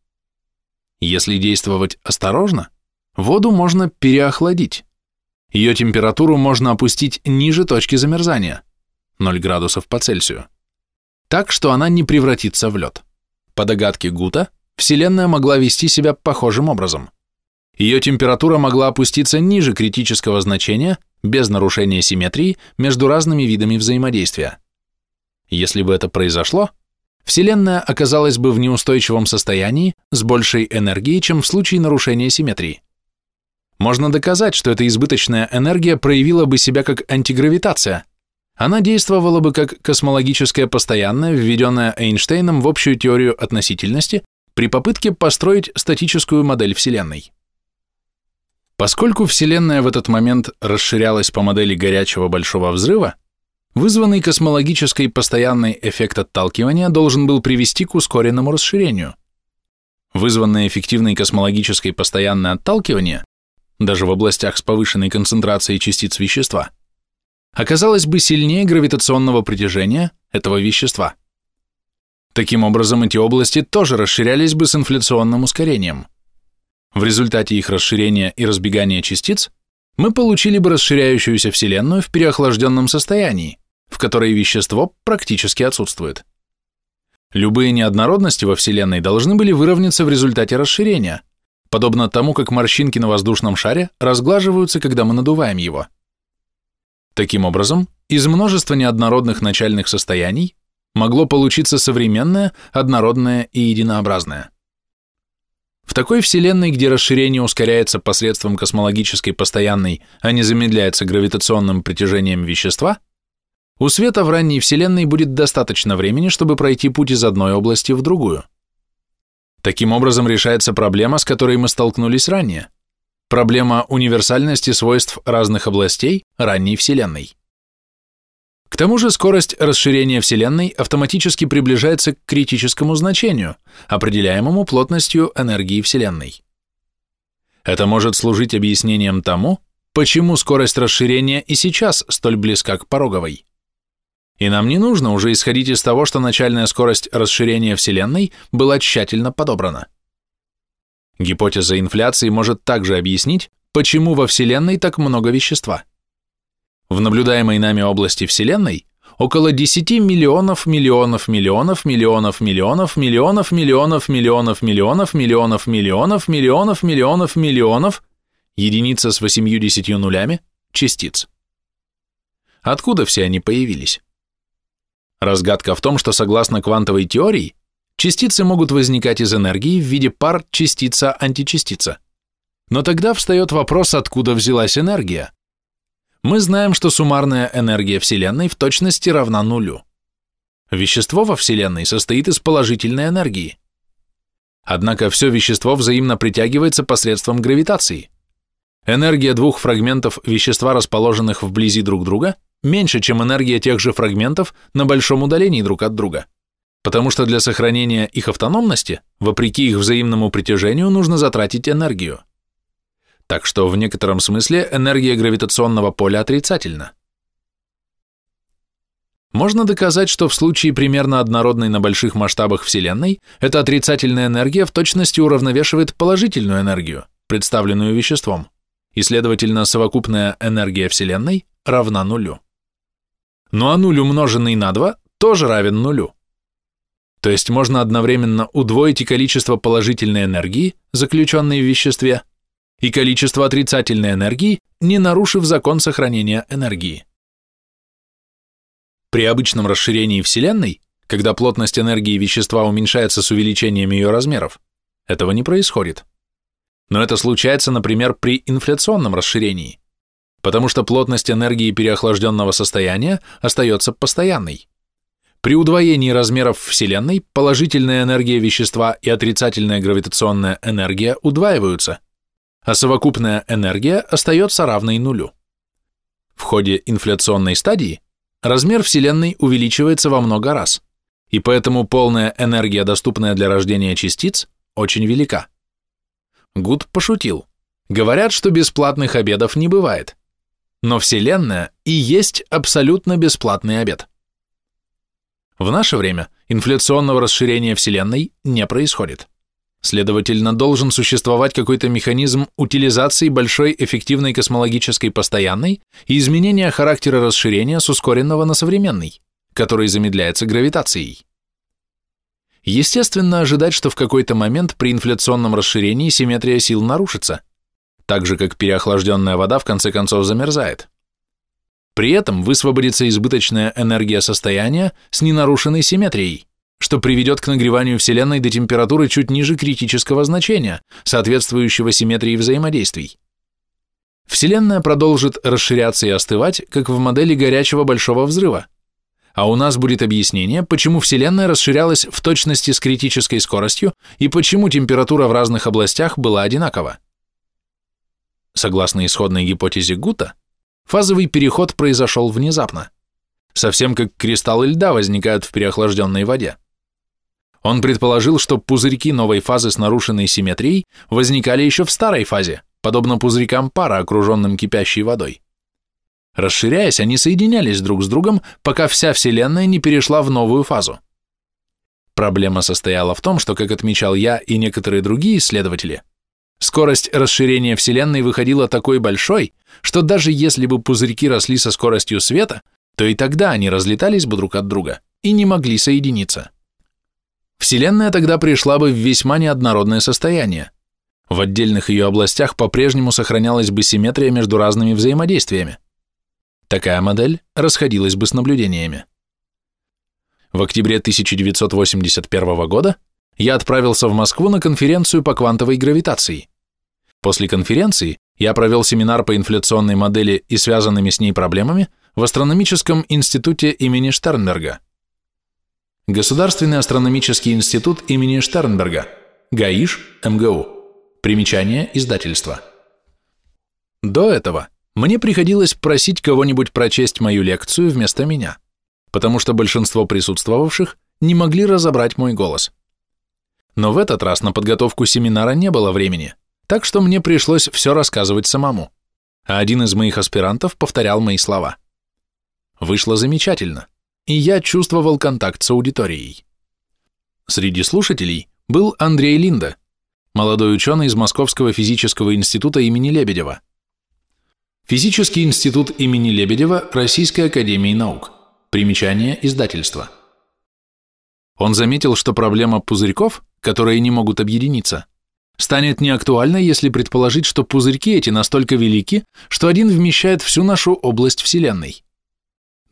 Если действовать осторожно, воду можно переохладить. Ее температуру можно опустить ниже точки замерзания – 0 градусов по Цельсию так, что она не превратится в лед. По догадке Гута, Вселенная могла вести себя похожим образом. Ее температура могла опуститься ниже критического значения без нарушения симметрии между разными видами взаимодействия. Если бы это произошло, Вселенная оказалась бы в неустойчивом состоянии с большей энергией, чем в случае нарушения симметрии. Можно доказать, что эта избыточная энергия проявила бы себя как антигравитация – она действовала бы как космологическая постоянная, введенная Эйнштейном в общую теорию относительности при попытке построить статическую модель Вселенной. Поскольку Вселенная в этот момент расширялась по модели горячего большого взрыва, вызванный космологической постоянной эффект отталкивания должен был привести к ускоренному расширению. Вызванное эффективной космологической постоянное отталкивание, даже в областях с повышенной концентрацией частиц вещества – оказалось бы сильнее гравитационного притяжения этого вещества. Таким образом, эти области тоже расширялись бы с инфляционным ускорением. В результате их расширения и разбегания частиц мы получили бы расширяющуюся Вселенную в переохлажденном состоянии, в которой вещество практически отсутствует. Любые неоднородности во Вселенной должны были выровняться в результате расширения, подобно тому, как морщинки на воздушном шаре разглаживаются, когда мы надуваем его. Таким образом, из множества неоднородных начальных состояний могло получиться современное, однородное и единообразное. В такой Вселенной, где расширение ускоряется посредством космологической постоянной, а не замедляется гравитационным притяжением вещества, у света в ранней Вселенной будет достаточно времени, чтобы пройти путь из одной области в другую. Таким образом решается проблема, с которой мы столкнулись ранее. Проблема универсальности свойств разных областей ранней Вселенной. К тому же скорость расширения Вселенной автоматически приближается к критическому значению, определяемому плотностью энергии Вселенной. Это может служить объяснением тому, почему скорость расширения и сейчас столь близка к пороговой. И нам не нужно уже исходить из того, что начальная скорость расширения Вселенной была тщательно подобрана. Гипотеза инфляции может также объяснить, почему во Вселенной так много вещества. В наблюдаемой нами области Вселенной около 10 миллионов миллионов миллионов миллионов миллионов миллионов миллионов миллионов миллионов миллионов миллионов миллионов миллионов миллионов единица с 80 нулями частиц. Откуда все они появились? Разгадка в том, что согласно квантовой теории, частицы могут возникать из энергии в виде пар частица-античастица. Но тогда встает вопрос, откуда взялась энергия мы знаем, что суммарная энергия Вселенной в точности равна нулю. Вещество во Вселенной состоит из положительной энергии. Однако все вещество взаимно притягивается посредством гравитации. Энергия двух фрагментов вещества, расположенных вблизи друг друга, меньше, чем энергия тех же фрагментов на большом удалении друг от друга, потому что для сохранения их автономности, вопреки их взаимному притяжению, нужно затратить энергию так что в некотором смысле энергия гравитационного поля отрицательна. Можно доказать, что в случае примерно однородной на больших масштабах Вселенной эта отрицательная энергия в точности уравновешивает положительную энергию, представленную веществом, и, следовательно, совокупная энергия Вселенной равна нулю. Ну а нуль, умноженный на 2, тоже равен нулю. То есть можно одновременно удвоить и количество положительной энергии, заключенной в веществе, и количество отрицательной энергии, не нарушив закон сохранения энергии. При обычном расширении Вселенной, когда плотность энергии вещества уменьшается с увеличением ее размеров, этого не происходит. Но это случается, например, при инфляционном расширении, потому что плотность энергии переохлажденного состояния остается постоянной. При удвоении размеров Вселенной положительная энергия вещества и отрицательная гравитационная энергия удваиваются, а совокупная энергия остается равной нулю. В ходе инфляционной стадии размер Вселенной увеличивается во много раз, и поэтому полная энергия, доступная для рождения частиц, очень велика. Гуд пошутил. Говорят, что бесплатных обедов не бывает. Но Вселенная и есть абсолютно бесплатный обед. В наше время инфляционного расширения Вселенной не происходит. Следовательно, должен существовать какой-то механизм утилизации большой эффективной космологической постоянной и изменения характера расширения с ускоренного на современный, который замедляется гравитацией. Естественно ожидать, что в какой-то момент при инфляционном расширении симметрия сил нарушится, так же как переохлажденная вода в конце концов замерзает. При этом высвободится избыточная энергия состояния с ненарушенной симметрией, что приведет к нагреванию Вселенной до температуры чуть ниже критического значения, соответствующего симметрии взаимодействий. Вселенная продолжит расширяться и остывать, как в модели горячего большого взрыва. А у нас будет объяснение, почему Вселенная расширялась в точности с критической скоростью и почему температура в разных областях была одинакова. Согласно исходной гипотезе Гута, фазовый переход произошел внезапно, совсем как кристаллы льда возникают в переохлажденной воде. Он предположил, что пузырьки новой фазы с нарушенной симметрией возникали еще в старой фазе, подобно пузырькам пара, окруженным кипящей водой. Расширяясь, они соединялись друг с другом, пока вся Вселенная не перешла в новую фазу. Проблема состояла в том, что, как отмечал я и некоторые другие исследователи, скорость расширения Вселенной выходила такой большой, что даже если бы пузырьки росли со скоростью света, то и тогда они разлетались бы друг от друга и не могли соединиться. Вселенная тогда пришла бы в весьма неоднородное состояние. В отдельных ее областях по-прежнему сохранялась бы симметрия между разными взаимодействиями. Такая модель расходилась бы с наблюдениями. В октябре 1981 года я отправился в Москву на конференцию по квантовой гравитации. После конференции я провел семинар по инфляционной модели и связанными с ней проблемами в Астрономическом институте имени Штернберга. Государственный астрономический институт имени Штернберга, ГАИШ, МГУ. Примечание издательства. До этого мне приходилось просить кого-нибудь прочесть мою лекцию вместо меня, потому что большинство присутствовавших не могли разобрать мой голос. Но в этот раз на подготовку семинара не было времени, так что мне пришлось все рассказывать самому, а один из моих аспирантов повторял мои слова. Вышло замечательно, и я чувствовал контакт с аудиторией. Среди слушателей был Андрей Линда, молодой ученый из Московского физического института имени Лебедева, Физический институт имени Лебедева Российской академии наук. Примечание издательства. Он заметил, что проблема пузырьков, которые не могут объединиться, станет неактуальной, если предположить, что пузырьки эти настолько велики, что один вмещает всю нашу область Вселенной.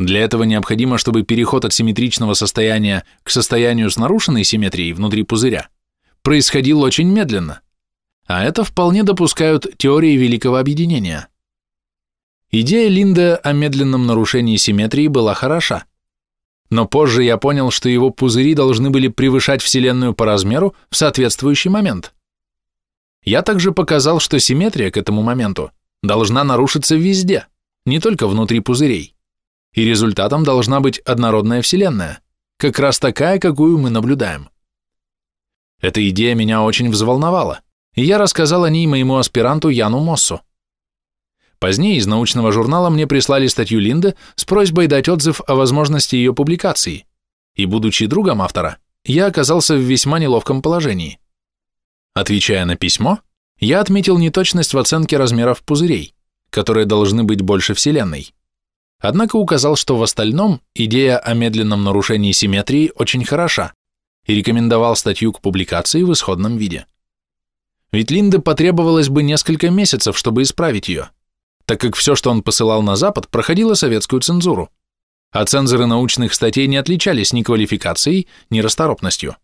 Для этого необходимо, чтобы переход от симметричного состояния к состоянию с нарушенной симметрией внутри пузыря происходил очень медленно, а это вполне допускают теории великого объединения. Идея Линда о медленном нарушении симметрии была хороша. Но позже я понял, что его пузыри должны были превышать Вселенную по размеру в соответствующий момент. Я также показал, что симметрия к этому моменту должна нарушиться везде, не только внутри пузырей. И результатом должна быть однородная Вселенная, как раз такая, какую мы наблюдаем. Эта идея меня очень взволновала, и я рассказал о ней моему аспиранту Яну Моссу. Позднее из научного журнала мне прислали статью Линды с просьбой дать отзыв о возможности ее публикации, и, будучи другом автора, я оказался в весьма неловком положении. Отвечая на письмо, я отметил неточность в оценке размеров пузырей, которые должны быть больше Вселенной. Однако указал, что в остальном идея о медленном нарушении симметрии очень хороша и рекомендовал статью к публикации в исходном виде. Ведь Линде потребовалось бы несколько месяцев, чтобы исправить ее – так как все, что он посылал на Запад, проходило советскую цензуру, а цензоры научных статей не отличались ни квалификацией, ни расторопностью.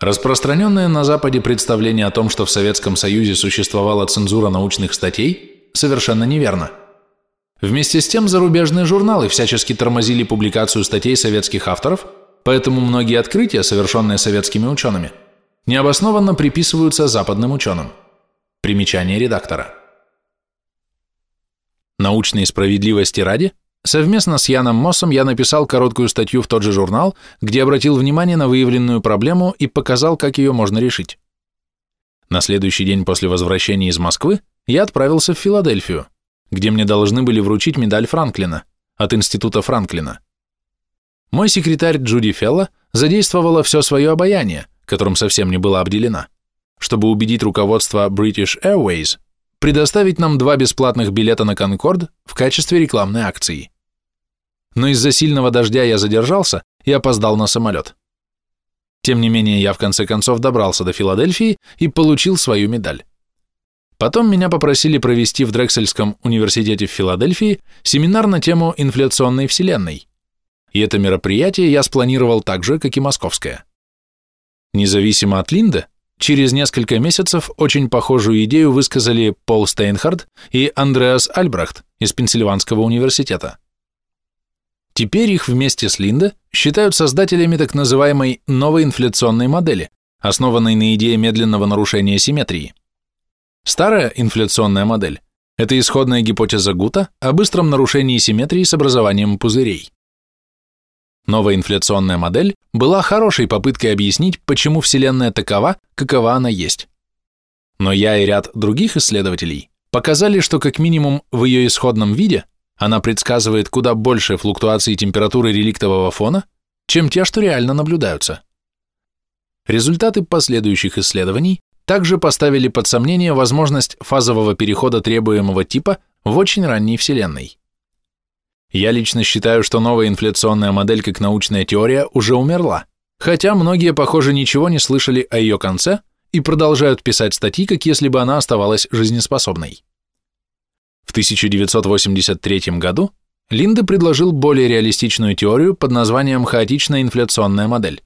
Распространенное на Западе представление о том, что в Советском Союзе существовала цензура научных статей, совершенно неверно. Вместе с тем зарубежные журналы всячески тормозили публикацию статей советских авторов, поэтому многие открытия, совершенные советскими учеными, необоснованно приписываются западным ученым. Примечание редактора. Научной справедливости ради, совместно с Яном Моссом я написал короткую статью в тот же журнал, где обратил внимание на выявленную проблему и показал, как ее можно решить. На следующий день после возвращения из Москвы я отправился в Филадельфию, где мне должны были вручить медаль Франклина от Института Франклина. Мой секретарь Джуди Фелла задействовала все свое обаяние, которым совсем не была обделена, чтобы убедить руководство British Airways предоставить нам два бесплатных билета на Конкорд в качестве рекламной акции. Но из-за сильного дождя я задержался и опоздал на самолет. Тем не менее, я в конце концов добрался до Филадельфии и получил свою медаль. Потом меня попросили провести в Дрексельском университете в Филадельфии семинар на тему инфляционной вселенной. И это мероприятие я спланировал так же, как и московское. Независимо от Линда, Через несколько месяцев очень похожую идею высказали Пол Стейнхард и Андреас Альбрехт из Пенсильванского университета. Теперь их вместе с Линда считают создателями так называемой новой инфляционной модели, основанной на идее медленного нарушения симметрии. Старая инфляционная модель – это исходная гипотеза Гута о быстром нарушении симметрии с образованием пузырей. Новая инфляционная модель была хорошей попыткой объяснить, почему Вселенная такова, какова она есть. Но я и ряд других исследователей показали, что как минимум в ее исходном виде она предсказывает куда больше флуктуации температуры реликтового фона, чем те, что реально наблюдаются. результаты последующих исследований также поставили под сомнение возможность фазового перехода требуемого типа в очень ранней Вселенной. Я лично считаю, что новая инфляционная модель как научная теория уже умерла, хотя многие, похоже, ничего не слышали о ее конце и продолжают писать статьи, как если бы она оставалась жизнеспособной. В 1983 году Линде предложил более реалистичную теорию под названием хаотичная инфляционная модель.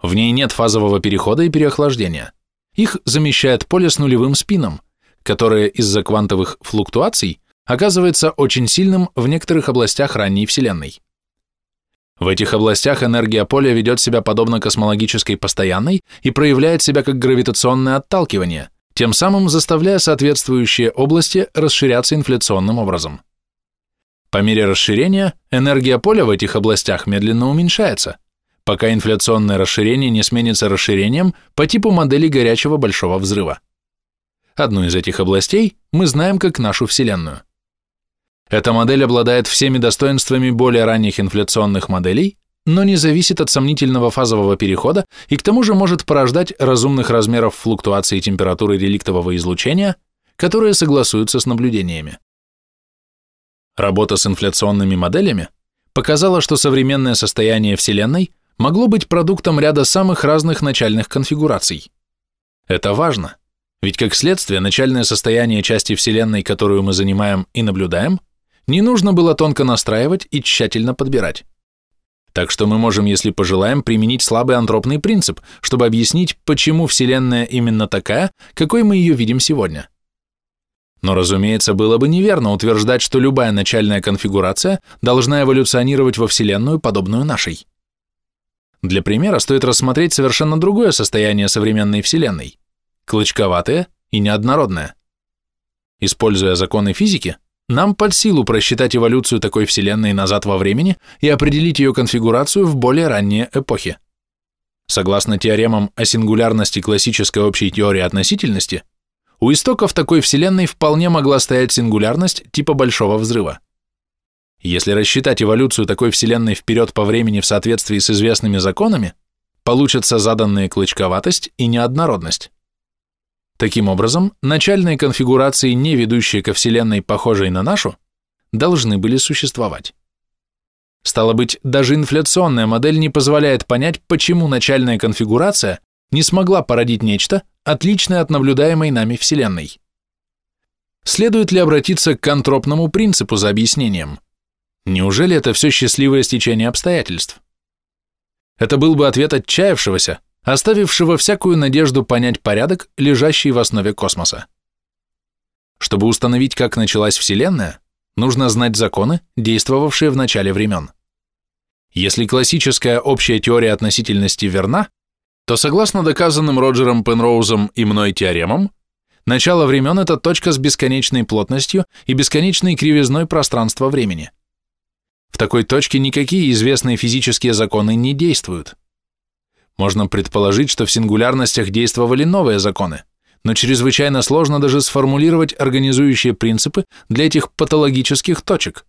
В ней нет фазового перехода и переохлаждения. Их замещает поле с нулевым спином, которое из-за квантовых флуктуаций оказывается очень сильным в некоторых областях ранней Вселенной. В этих областях энергия поля ведет себя подобно космологической постоянной и проявляет себя как гравитационное отталкивание, тем самым заставляя соответствующие области расширяться инфляционным образом. По мере расширения энергия поля в этих областях медленно уменьшается, пока инфляционное расширение не сменится расширением по типу модели горячего большого взрыва. Одну из этих областей мы знаем как нашу Вселенную. Эта модель обладает всеми достоинствами более ранних инфляционных моделей, но не зависит от сомнительного фазового перехода и к тому же может порождать разумных размеров флуктуации температуры реликтового излучения, которые согласуются с наблюдениями. Работа с инфляционными моделями показала, что современное состояние Вселенной могло быть продуктом ряда самых разных начальных конфигураций. Это важно, ведь как следствие начальное состояние части Вселенной, которую мы занимаем и наблюдаем, не нужно было тонко настраивать и тщательно подбирать. Так что мы можем, если пожелаем, применить слабый антропный принцип, чтобы объяснить, почему Вселенная именно такая, какой мы ее видим сегодня. Но, разумеется, было бы неверно утверждать, что любая начальная конфигурация должна эволюционировать во Вселенную, подобную нашей. Для примера стоит рассмотреть совершенно другое состояние современной Вселенной – клочковатое и неоднородное. Используя законы физики, нам под силу просчитать эволюцию такой Вселенной назад во времени и определить ее конфигурацию в более ранние эпохи. Согласно теоремам о сингулярности классической общей теории относительности, у истоков такой Вселенной вполне могла стоять сингулярность типа Большого Взрыва. Если рассчитать эволюцию такой Вселенной вперед по времени в соответствии с известными законами, получатся заданные клочковатость и неоднородность. Таким образом, начальные конфигурации, не ведущие ко Вселенной, похожей на нашу, должны были существовать. Стало быть, даже инфляционная модель не позволяет понять, почему начальная конфигурация не смогла породить нечто, отличное от наблюдаемой нами Вселенной. Следует ли обратиться к антропному принципу за объяснением? Неужели это все счастливое стечение обстоятельств? Это был бы ответ отчаявшегося, оставившего всякую надежду понять порядок, лежащий в основе космоса. Чтобы установить, как началась Вселенная, нужно знать законы, действовавшие в начале времен. Если классическая общая теория относительности верна, то согласно доказанным Роджером Пенроузом и мной теоремам, начало времен – это точка с бесконечной плотностью и бесконечной кривизной пространства-времени. В такой точке никакие известные физические законы не действуют. Можно предположить, что в сингулярностях действовали новые законы, но чрезвычайно сложно даже сформулировать организующие принципы для этих патологических точек.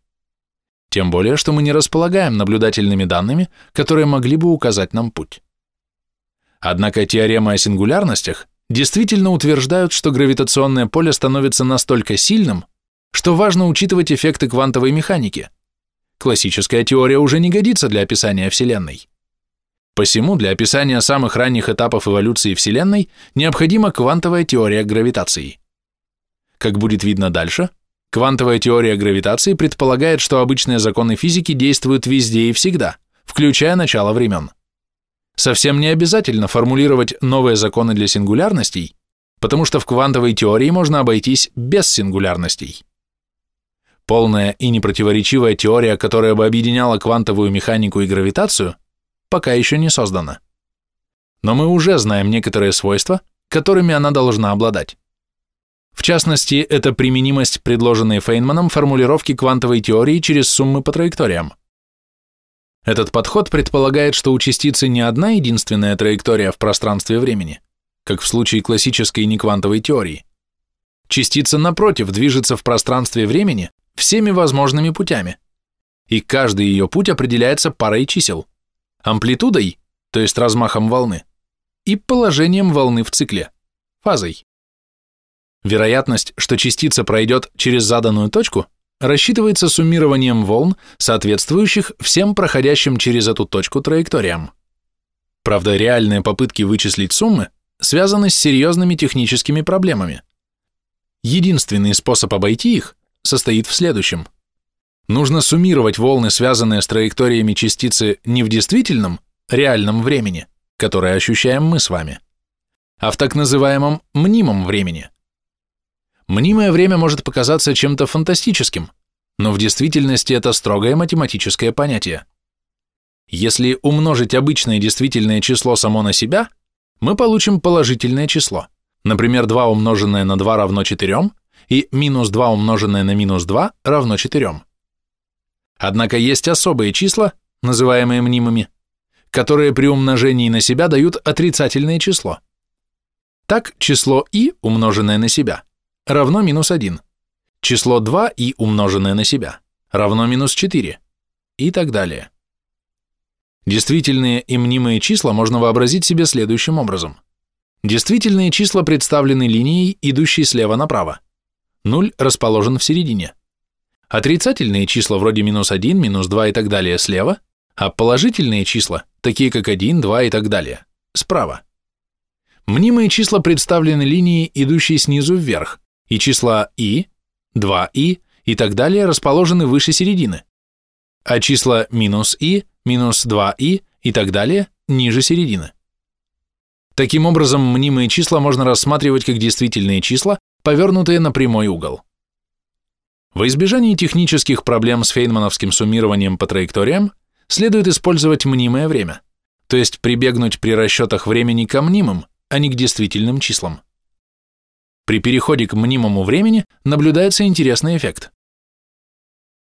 Тем более, что мы не располагаем наблюдательными данными, которые могли бы указать нам путь. Однако теоремы о сингулярностях действительно утверждают, что гравитационное поле становится настолько сильным, что важно учитывать эффекты квантовой механики. Классическая теория уже не годится для описания Вселенной. Посему для описания самых ранних этапов эволюции Вселенной необходима квантовая теория гравитации. Как будет видно дальше, квантовая теория гравитации предполагает, что обычные законы физики действуют везде и всегда, включая начало времен. Совсем не обязательно формулировать новые законы для сингулярностей, потому что в квантовой теории можно обойтись без сингулярностей. Полная и непротиворечивая теория, которая бы объединяла квантовую механику и гравитацию – пока еще не создана. Но мы уже знаем некоторые свойства, которыми она должна обладать. В частности, это применимость предложенной Фейнманом формулировки квантовой теории через суммы по траекториям. Этот подход предполагает, что у частицы не одна единственная траектория в пространстве времени, как в случае классической неквантовой теории. Частица, напротив, движется в пространстве времени всеми возможными путями, и каждый ее путь определяется парой чисел – амплитудой, то есть размахом волны, и положением волны в цикле, фазой. Вероятность, что частица пройдет через заданную точку, рассчитывается суммированием волн, соответствующих всем проходящим через эту точку траекториям. Правда, реальные попытки вычислить суммы связаны с серьезными техническими проблемами. Единственный способ обойти их состоит в следующем. Нужно суммировать волны, связанные с траекториями частицы не в действительном, реальном времени, которое ощущаем мы с вами, а в так называемом мнимом времени – Мнимое время может показаться чем-то фантастическим, но в действительности это строгое математическое понятие. Если умножить обычное действительное число само на себя, мы получим положительное число, например, 2 умноженное на 2 равно 4 и минус 2 умноженное на минус 2 равно 4. Однако есть особые числа, называемые мнимыми, которые при умножении на себя дают отрицательное число. Так число i, умноженное на себя, равно минус 1. Число 2 и умноженное на себя равно минус 4 и так далее. Действительные и мнимые числа можно вообразить себе следующим образом. Действительные числа представлены линией, идущей слева направо. Нуль расположен в середине. Отрицательные числа вроде минус 1, минус 2 и так далее слева, а положительные числа, такие как 1, 2 и так далее, справа. Мнимые числа представлены линией, идущей снизу вверх, и числа и, 2и и так далее расположены выше середины, а числа минус и, минус 2и и так далее ниже середины. Таким образом, мнимые числа можно рассматривать как действительные числа, повернутые на прямой угол. Во избежании технических проблем с фейнмановским суммированием по траекториям следует использовать мнимое время, то есть прибегнуть при расчетах времени к мнимым, а не к действительным числам. При переходе к мнимому времени наблюдается интересный эффект.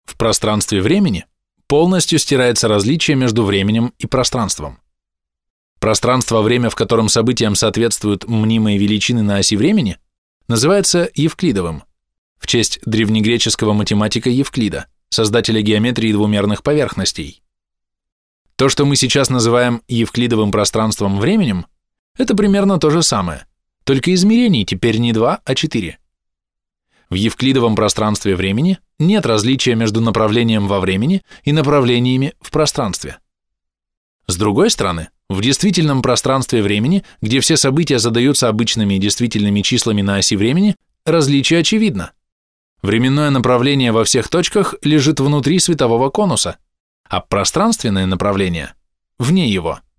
В пространстве времени полностью стирается различие между временем и пространством. Пространство-время, в котором событиям соответствуют мнимые величины на оси времени, называется Евклидовым, в честь древнегреческого математика Евклида, создателя геометрии двумерных поверхностей. То, что мы сейчас называем Евклидовым пространством-временем, это примерно то же самое – только измерений теперь не два, а четыре. В евклидовом пространстве времени нет различия между направлением во времени и направлениями в пространстве. С другой стороны, в действительном пространстве времени, где все события задаются обычными и действительными числами на оси времени, различие очевидно. Временное направление во всех точках лежит внутри светового конуса, а пространственное направление – вне его –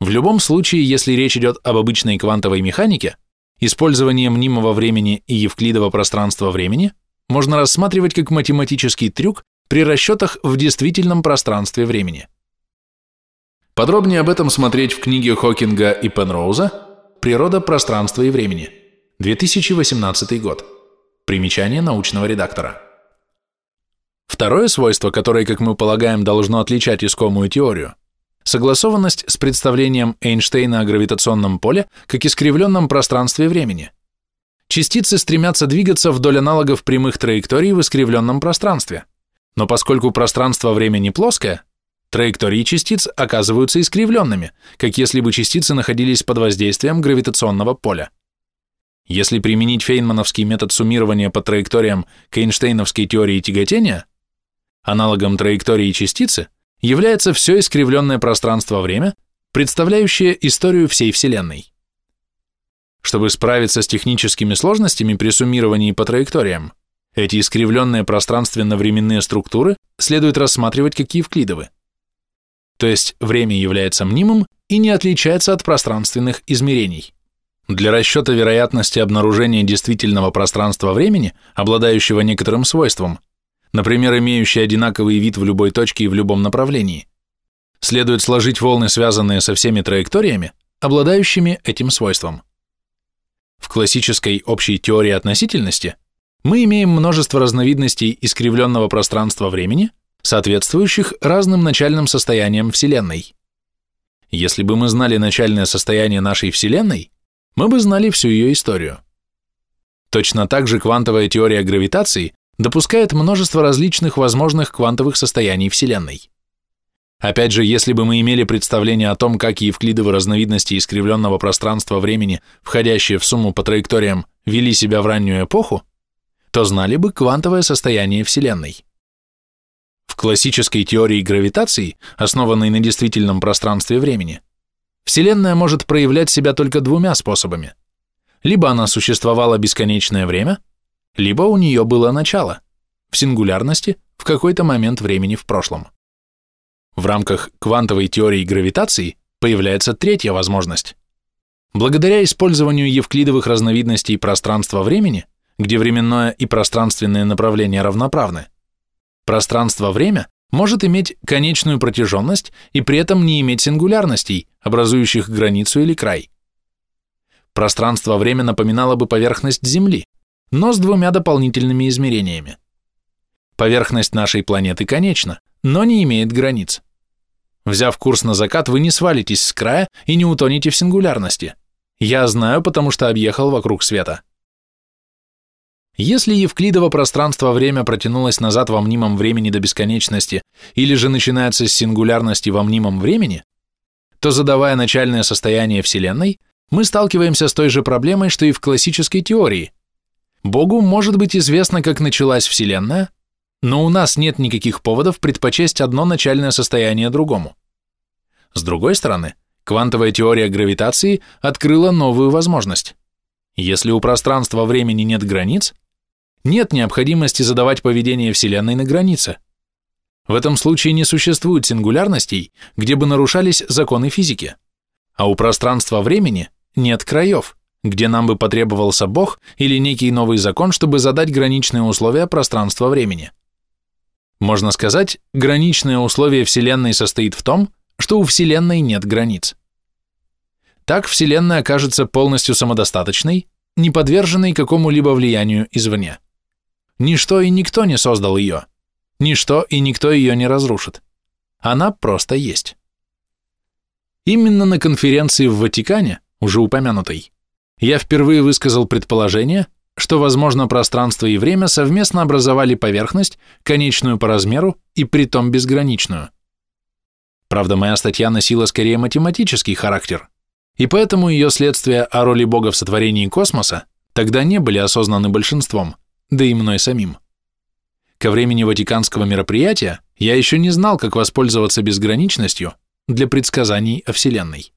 в любом случае, если речь идет об обычной квантовой механике, использование мнимого времени и евклидового пространства времени можно рассматривать как математический трюк при расчетах в действительном пространстве времени. Подробнее об этом смотреть в книге Хокинга и Пенроуза «Природа пространства и времени», 2018 год. Примечание научного редактора. Второе свойство, которое, как мы полагаем, должно отличать искомую теорию – согласованность с представлением Эйнштейна о гравитационном поле как искривленном пространстве времени. Частицы стремятся двигаться вдоль аналогов прямых траекторий в искривленном пространстве, но поскольку пространство времени плоское, траектории частиц оказываются искривленными, как если бы частицы находились под воздействием гравитационного поля. Если применить фейнмановский метод суммирования по траекториям к Эйнштейновской теории тяготения, аналогом траектории частицы – является все искривленное пространство-время, представляющее историю всей Вселенной. Чтобы справиться с техническими сложностями при суммировании по траекториям, эти искривленные пространственно-временные структуры следует рассматривать как евклидовы. То есть время является мнимым и не отличается от пространственных измерений. Для расчета вероятности обнаружения действительного пространства-времени, обладающего некоторым свойством, например, имеющий одинаковый вид в любой точке и в любом направлении, следует сложить волны, связанные со всеми траекториями, обладающими этим свойством. В классической общей теории относительности мы имеем множество разновидностей искривленного пространства-времени, соответствующих разным начальным состояниям Вселенной. Если бы мы знали начальное состояние нашей Вселенной, мы бы знали всю ее историю. Точно так же квантовая теория гравитации допускает множество различных возможных квантовых состояний Вселенной. Опять же, если бы мы имели представление о том, как евклидовы разновидности искривленного пространства-времени, входящие в сумму по траекториям, вели себя в раннюю эпоху, то знали бы квантовое состояние Вселенной. Классической теории гравитации, основанной на действительном пространстве времени, Вселенная может проявлять себя только двумя способами. Либо она существовала бесконечное время, либо у нее было начало, в сингулярности, в какой-то момент времени в прошлом. В рамках квантовой теории гравитации появляется третья возможность. Благодаря использованию евклидовых разновидностей пространства-времени, где временное и пространственное направление равноправны, пространство-время может иметь конечную протяженность и при этом не иметь сингулярностей, образующих границу или край. Пространство-время напоминало бы поверхность Земли, но с двумя дополнительными измерениями. Поверхность нашей планеты конечна, но не имеет границ. Взяв курс на закат, вы не свалитесь с края и не утонете в сингулярности. Я знаю, потому что объехал вокруг света. Если евклидово пространство-время протянулось назад во мнимом времени до бесконечности или же начинается с сингулярности во мнимом времени, то задавая начальное состояние Вселенной, мы сталкиваемся с той же проблемой, что и в классической теории. Богу может быть известно, как началась Вселенная, но у нас нет никаких поводов предпочесть одно начальное состояние другому. С другой стороны, квантовая теория гравитации открыла новую возможность. Если у пространства-времени нет границ, нет необходимости задавать поведение Вселенной на границе. В этом случае не существует сингулярностей, где бы нарушались законы физики. А у пространства-времени нет краев, где нам бы потребовался Бог или некий новый закон, чтобы задать граничные условия пространства-времени. Можно сказать, граничное условие Вселенной состоит в том, что у Вселенной нет границ. Так Вселенная окажется полностью самодостаточной, не подверженной какому-либо влиянию извне. Ничто и никто не создал ее. Ничто и никто ее не разрушит. Она просто есть. Именно на конференции в Ватикане, уже упомянутой, я впервые высказал предположение, что, возможно, пространство и время совместно образовали поверхность, конечную по размеру и притом безграничную. Правда, моя статья носила скорее математический характер, и поэтому ее следствия о роли Бога в сотворении космоса тогда не были осознаны большинством – да и мной самим. Ко времени Ватиканского мероприятия я еще не знал, как воспользоваться безграничностью для предсказаний о Вселенной.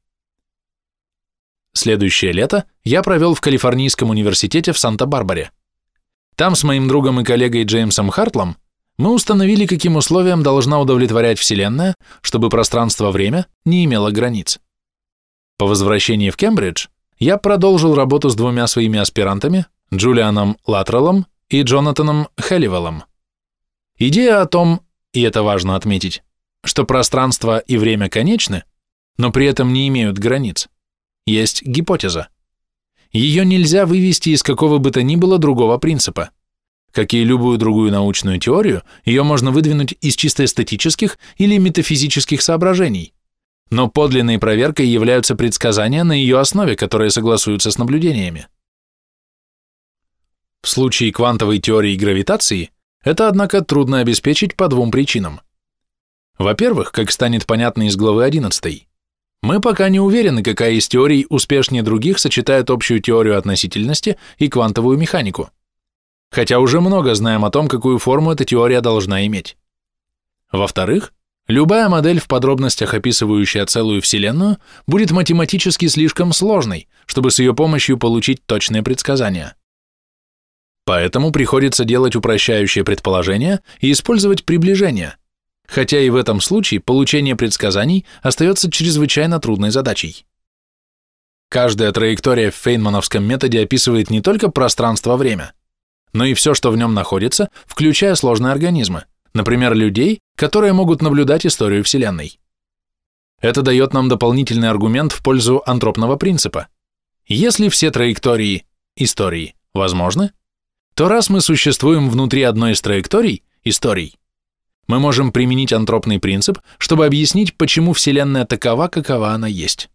Следующее лето я провел в Калифорнийском университете в Санта-Барбаре. Там с моим другом и коллегой Джеймсом Хартлом мы установили, каким условиям должна удовлетворять Вселенная, чтобы пространство-время не имело границ. По возвращении в Кембридж я продолжил работу с двумя своими аспирантами, Джулианом Латреллом и Джонатаном Хелливеллом. Идея о том, и это важно отметить, что пространство и время конечны, но при этом не имеют границ, есть гипотеза. Ее нельзя вывести из какого бы то ни было другого принципа. Как и любую другую научную теорию, ее можно выдвинуть из чисто эстетических или метафизических соображений. Но подлинной проверкой являются предсказания на ее основе, которые согласуются с наблюдениями. В случае квантовой теории гравитации это, однако, трудно обеспечить по двум причинам. Во-первых, как станет понятно из главы 11, мы пока не уверены, какая из теорий успешнее других сочетает общую теорию относительности и квантовую механику. Хотя уже много знаем о том, какую форму эта теория должна иметь. Во-вторых, любая модель в подробностях, описывающая целую Вселенную, будет математически слишком сложной, чтобы с ее помощью получить точные предсказания. Поэтому приходится делать упрощающие предположения и использовать приближение, хотя и в этом случае получение предсказаний остается чрезвычайно трудной задачей. Каждая траектория в фейнмановском методе описывает не только пространство-время, но и все, что в нем находится, включая сложные организмы, например, людей, которые могут наблюдать историю Вселенной. Это дает нам дополнительный аргумент в пользу антропного принципа. Если все траектории истории возможны, то раз мы существуем внутри одной из траекторий, историй, мы можем применить антропный принцип, чтобы объяснить, почему Вселенная такова, какова она есть.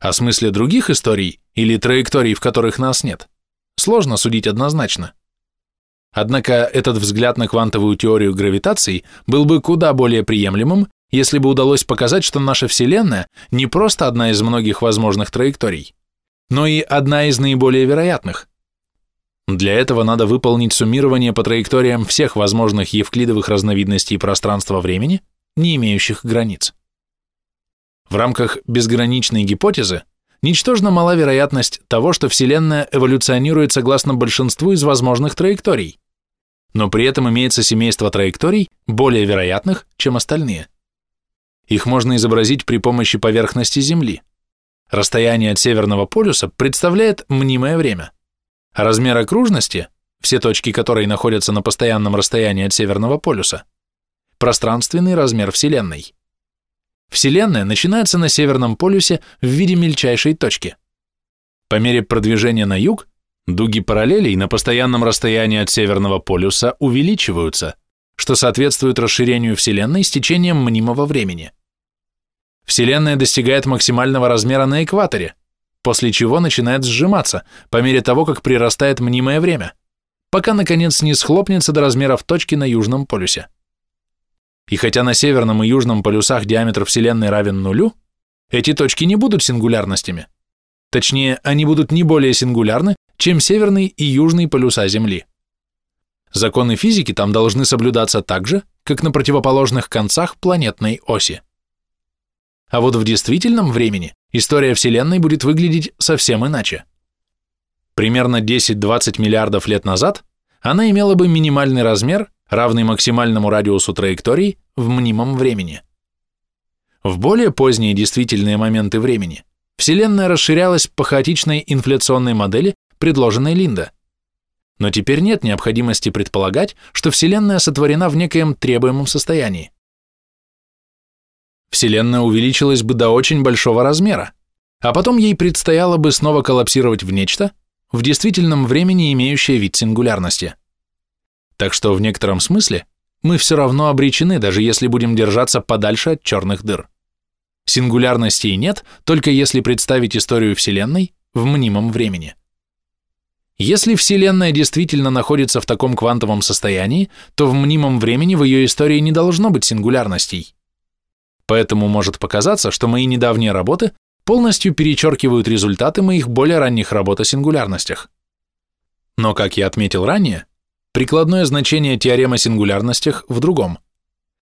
О смысле других историй или траекторий, в которых нас нет, сложно судить однозначно. Однако этот взгляд на квантовую теорию гравитации был бы куда более приемлемым, если бы удалось показать, что наша Вселенная не просто одна из многих возможных траекторий, но и одна из наиболее вероятных. Для этого надо выполнить суммирование по траекториям всех возможных евклидовых разновидностей пространства-времени, не имеющих границ. В рамках безграничной гипотезы ничтожно мала вероятность того, что Вселенная эволюционирует согласно большинству из возможных траекторий, но при этом имеется семейство траекторий более вероятных, чем остальные. Их можно изобразить при помощи поверхности Земли. Расстояние от Северного полюса представляет мнимое время, размер окружности, все точки которой находятся на постоянном расстоянии от Северного полюса, пространственный размер Вселенной. Вселенная начинается на Северном полюсе в виде мельчайшей точки. По мере продвижения на юг, дуги параллелей на постоянном расстоянии от Северного полюса увеличиваются – что соответствует расширению Вселенной с течением мнимого времени. Вселенная достигает максимального размера на экваторе, после чего начинает сжиматься по мере того, как прирастает мнимое время, пока наконец не схлопнется до размеров точки на Южном полюсе. И хотя на Северном и Южном полюсах диаметр Вселенной равен нулю, эти точки не будут сингулярностями. Точнее, они будут не более сингулярны, чем Северный и Южный полюса Земли. Законы физики там должны соблюдаться так же, как на противоположных концах планетной оси. А вот в действительном времени история Вселенной будет выглядеть совсем иначе. Примерно 10-20 миллиардов лет назад она имела бы минимальный размер, равный максимальному радиусу траектории в мнимом времени. В более поздние действительные моменты времени Вселенная расширялась по хаотичной инфляционной модели, предложенной Линда – но теперь нет необходимости предполагать, что Вселенная сотворена в некоем требуемом состоянии. Вселенная увеличилась бы до очень большого размера, а потом ей предстояло бы снова коллапсировать в нечто, в действительном времени имеющее вид сингулярности. Так что в некотором смысле мы все равно обречены, даже если будем держаться подальше от черных дыр. Сингулярностей нет, только если представить историю Вселенной в мнимом времени. Если Вселенная действительно находится в таком квантовом состоянии, то в мнимом времени в ее истории не должно быть сингулярностей. Поэтому может показаться, что мои недавние работы полностью перечеркивают результаты моих более ранних работ о сингулярностях. Но, как я отметил ранее, прикладное значение теоремы о сингулярностях в другом.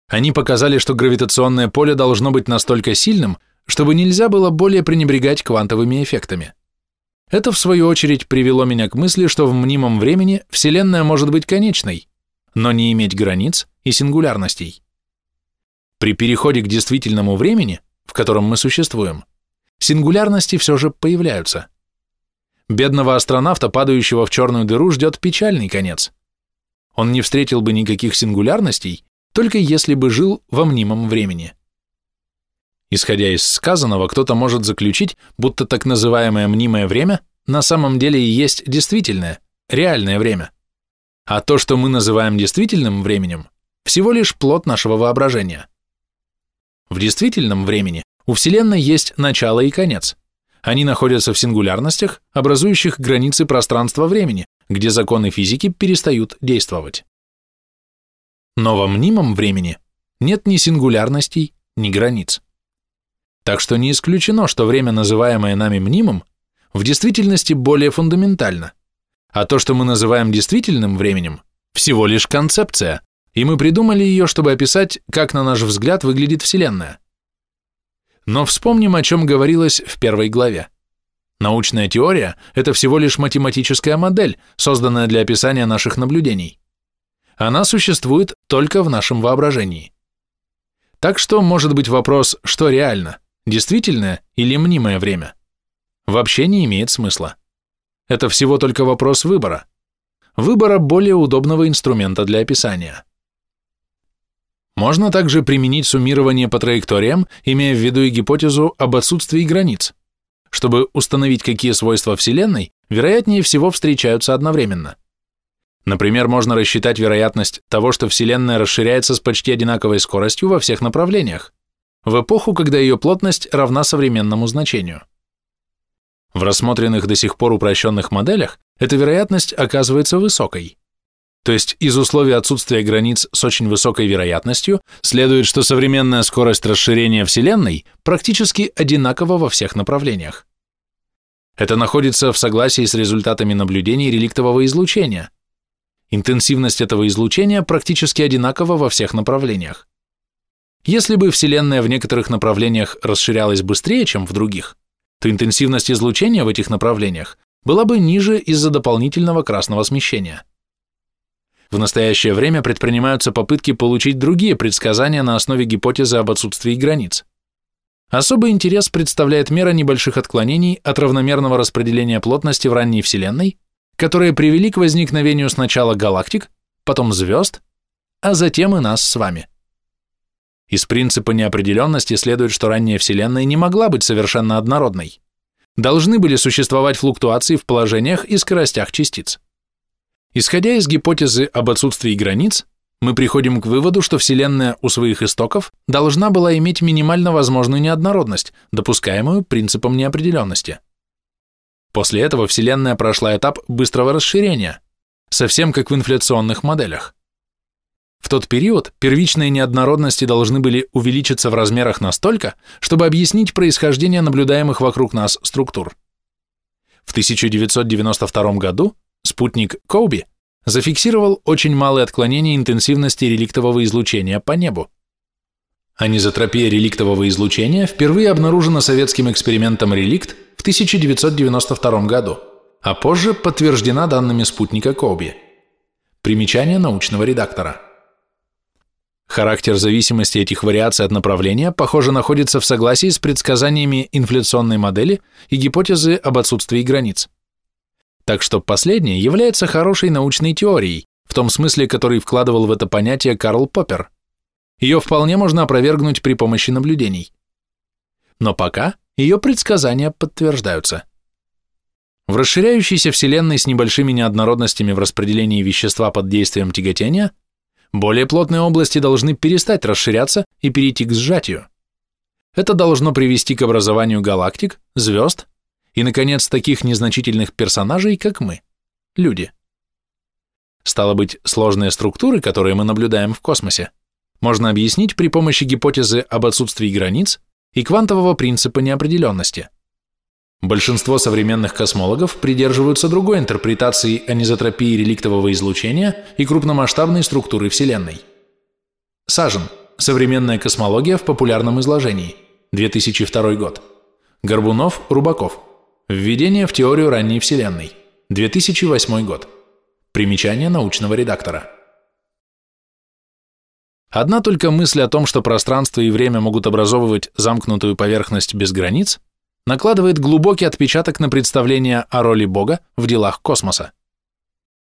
Они показали, что гравитационное поле должно быть настолько сильным, чтобы нельзя было более пренебрегать квантовыми эффектами. Это, в свою очередь, привело меня к мысли, что в мнимом времени Вселенная может быть конечной, но не иметь границ и сингулярностей. При переходе к действительному времени, в котором мы существуем, сингулярности все же появляются. Бедного астронавта, падающего в черную дыру, ждет печальный конец. Он не встретил бы никаких сингулярностей, только если бы жил во мнимом времени. Исходя из сказанного, кто-то может заключить, будто так называемое мнимое время на самом деле и есть действительное, реальное время. А то, что мы называем действительным временем, всего лишь плод нашего воображения. В действительном времени у Вселенной есть начало и конец. Они находятся в сингулярностях, образующих границы пространства-времени, где законы физики перестают действовать. Но во мнимом времени нет ни сингулярностей, ни границ. Так что не исключено, что время, называемое нами мнимым, в действительности более фундаментально, а то, что мы называем действительным временем, всего лишь концепция, и мы придумали ее, чтобы описать, как, на наш взгляд, выглядит Вселенная. Но вспомним, о чем говорилось в первой главе. Научная теория – это всего лишь математическая модель, созданная для описания наших наблюдений. Она существует только в нашем воображении. Так что может быть вопрос, что реально – действительное или мнимое время, вообще не имеет смысла. Это всего только вопрос выбора. Выбора более удобного инструмента для описания. Можно также применить суммирование по траекториям, имея в виду и гипотезу об отсутствии границ, чтобы установить, какие свойства Вселенной вероятнее всего встречаются одновременно. Например, можно рассчитать вероятность того, что Вселенная расширяется с почти одинаковой скоростью во всех направлениях, в эпоху, когда ее плотность равна современному значению. В рассмотренных до сих пор упрощенных моделях эта вероятность оказывается высокой. То есть из условий отсутствия границ с очень высокой вероятностью следует, что современная скорость расширения Вселенной практически одинакова во всех направлениях. Это находится в согласии с результатами наблюдений реликтового излучения. Интенсивность этого излучения практически одинакова во всех направлениях. Если бы Вселенная в некоторых направлениях расширялась быстрее, чем в других, то интенсивность излучения в этих направлениях была бы ниже из-за дополнительного красного смещения. В настоящее время предпринимаются попытки получить другие предсказания на основе гипотезы об отсутствии границ. Особый интерес представляет мера небольших отклонений от равномерного распределения плотности в ранней Вселенной, которые привели к возникновению сначала галактик, потом звезд, а затем и нас с вами. Из принципа неопределенности следует, что ранняя Вселенная не могла быть совершенно однородной. Должны были существовать флуктуации в положениях и скоростях частиц. Исходя из гипотезы об отсутствии границ, мы приходим к выводу, что Вселенная у своих истоков должна была иметь минимально возможную неоднородность, допускаемую принципом неопределенности. После этого Вселенная прошла этап быстрого расширения, совсем как в инфляционных моделях. В тот период первичные неоднородности должны были увеличиться в размерах настолько, чтобы объяснить происхождение наблюдаемых вокруг нас структур. В 1992 году спутник Коуби зафиксировал очень малые отклонения интенсивности реликтового излучения по небу. Анизотропия реликтового излучения впервые обнаружена советским экспериментом «Реликт» в 1992 году, а позже подтверждена данными спутника Коуби. Примечание научного редактора. Характер зависимости этих вариаций от направления, похоже, находится в согласии с предсказаниями инфляционной модели и гипотезы об отсутствии границ. Так что последнее является хорошей научной теорией, в том смысле, который вкладывал в это понятие Карл Поппер. Ее вполне можно опровергнуть при помощи наблюдений. Но пока ее предсказания подтверждаются. В расширяющейся Вселенной с небольшими неоднородностями в распределении вещества под действием тяготения – более плотные области должны перестать расширяться и перейти к сжатию. Это должно привести к образованию галактик, звезд и, наконец, таких незначительных персонажей, как мы, люди. Стало быть, сложные структуры, которые мы наблюдаем в космосе, можно объяснить при помощи гипотезы об отсутствии границ и квантового принципа неопределенности – Большинство современных космологов придерживаются другой интерпретации анизотропии реликтового излучения и крупномасштабной структуры Вселенной. Сажен. Современная космология в популярном изложении. 2002 год. Горбунов, Рубаков. Введение в теорию ранней Вселенной. 2008 год. Примечание научного редактора. Одна только мысль о том, что пространство и время могут образовывать замкнутую поверхность без границ, накладывает глубокий отпечаток на представление о роли Бога в делах космоса.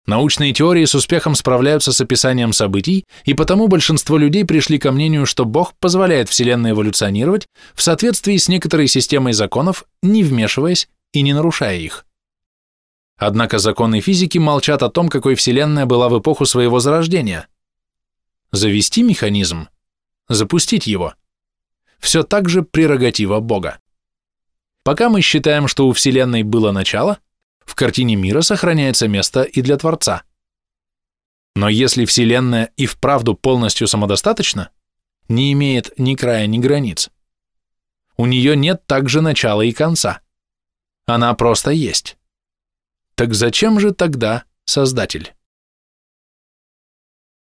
Научные теории с успехом справляются с описанием событий, и потому большинство людей пришли ко мнению, что Бог позволяет Вселенной эволюционировать в соответствии с некоторой системой законов, не вмешиваясь и не нарушая их. Однако законы физики молчат о том, какой Вселенная была в эпоху своего зарождения. Завести механизм, запустить его – все так же прерогатива Бога. Пока мы считаем, что у Вселенной было начало, в картине мира сохраняется место и для Творца. Но если Вселенная и вправду полностью самодостаточна, не имеет ни края, ни границ, у нее нет также начала и конца. Она просто есть. Так зачем же тогда Создатель?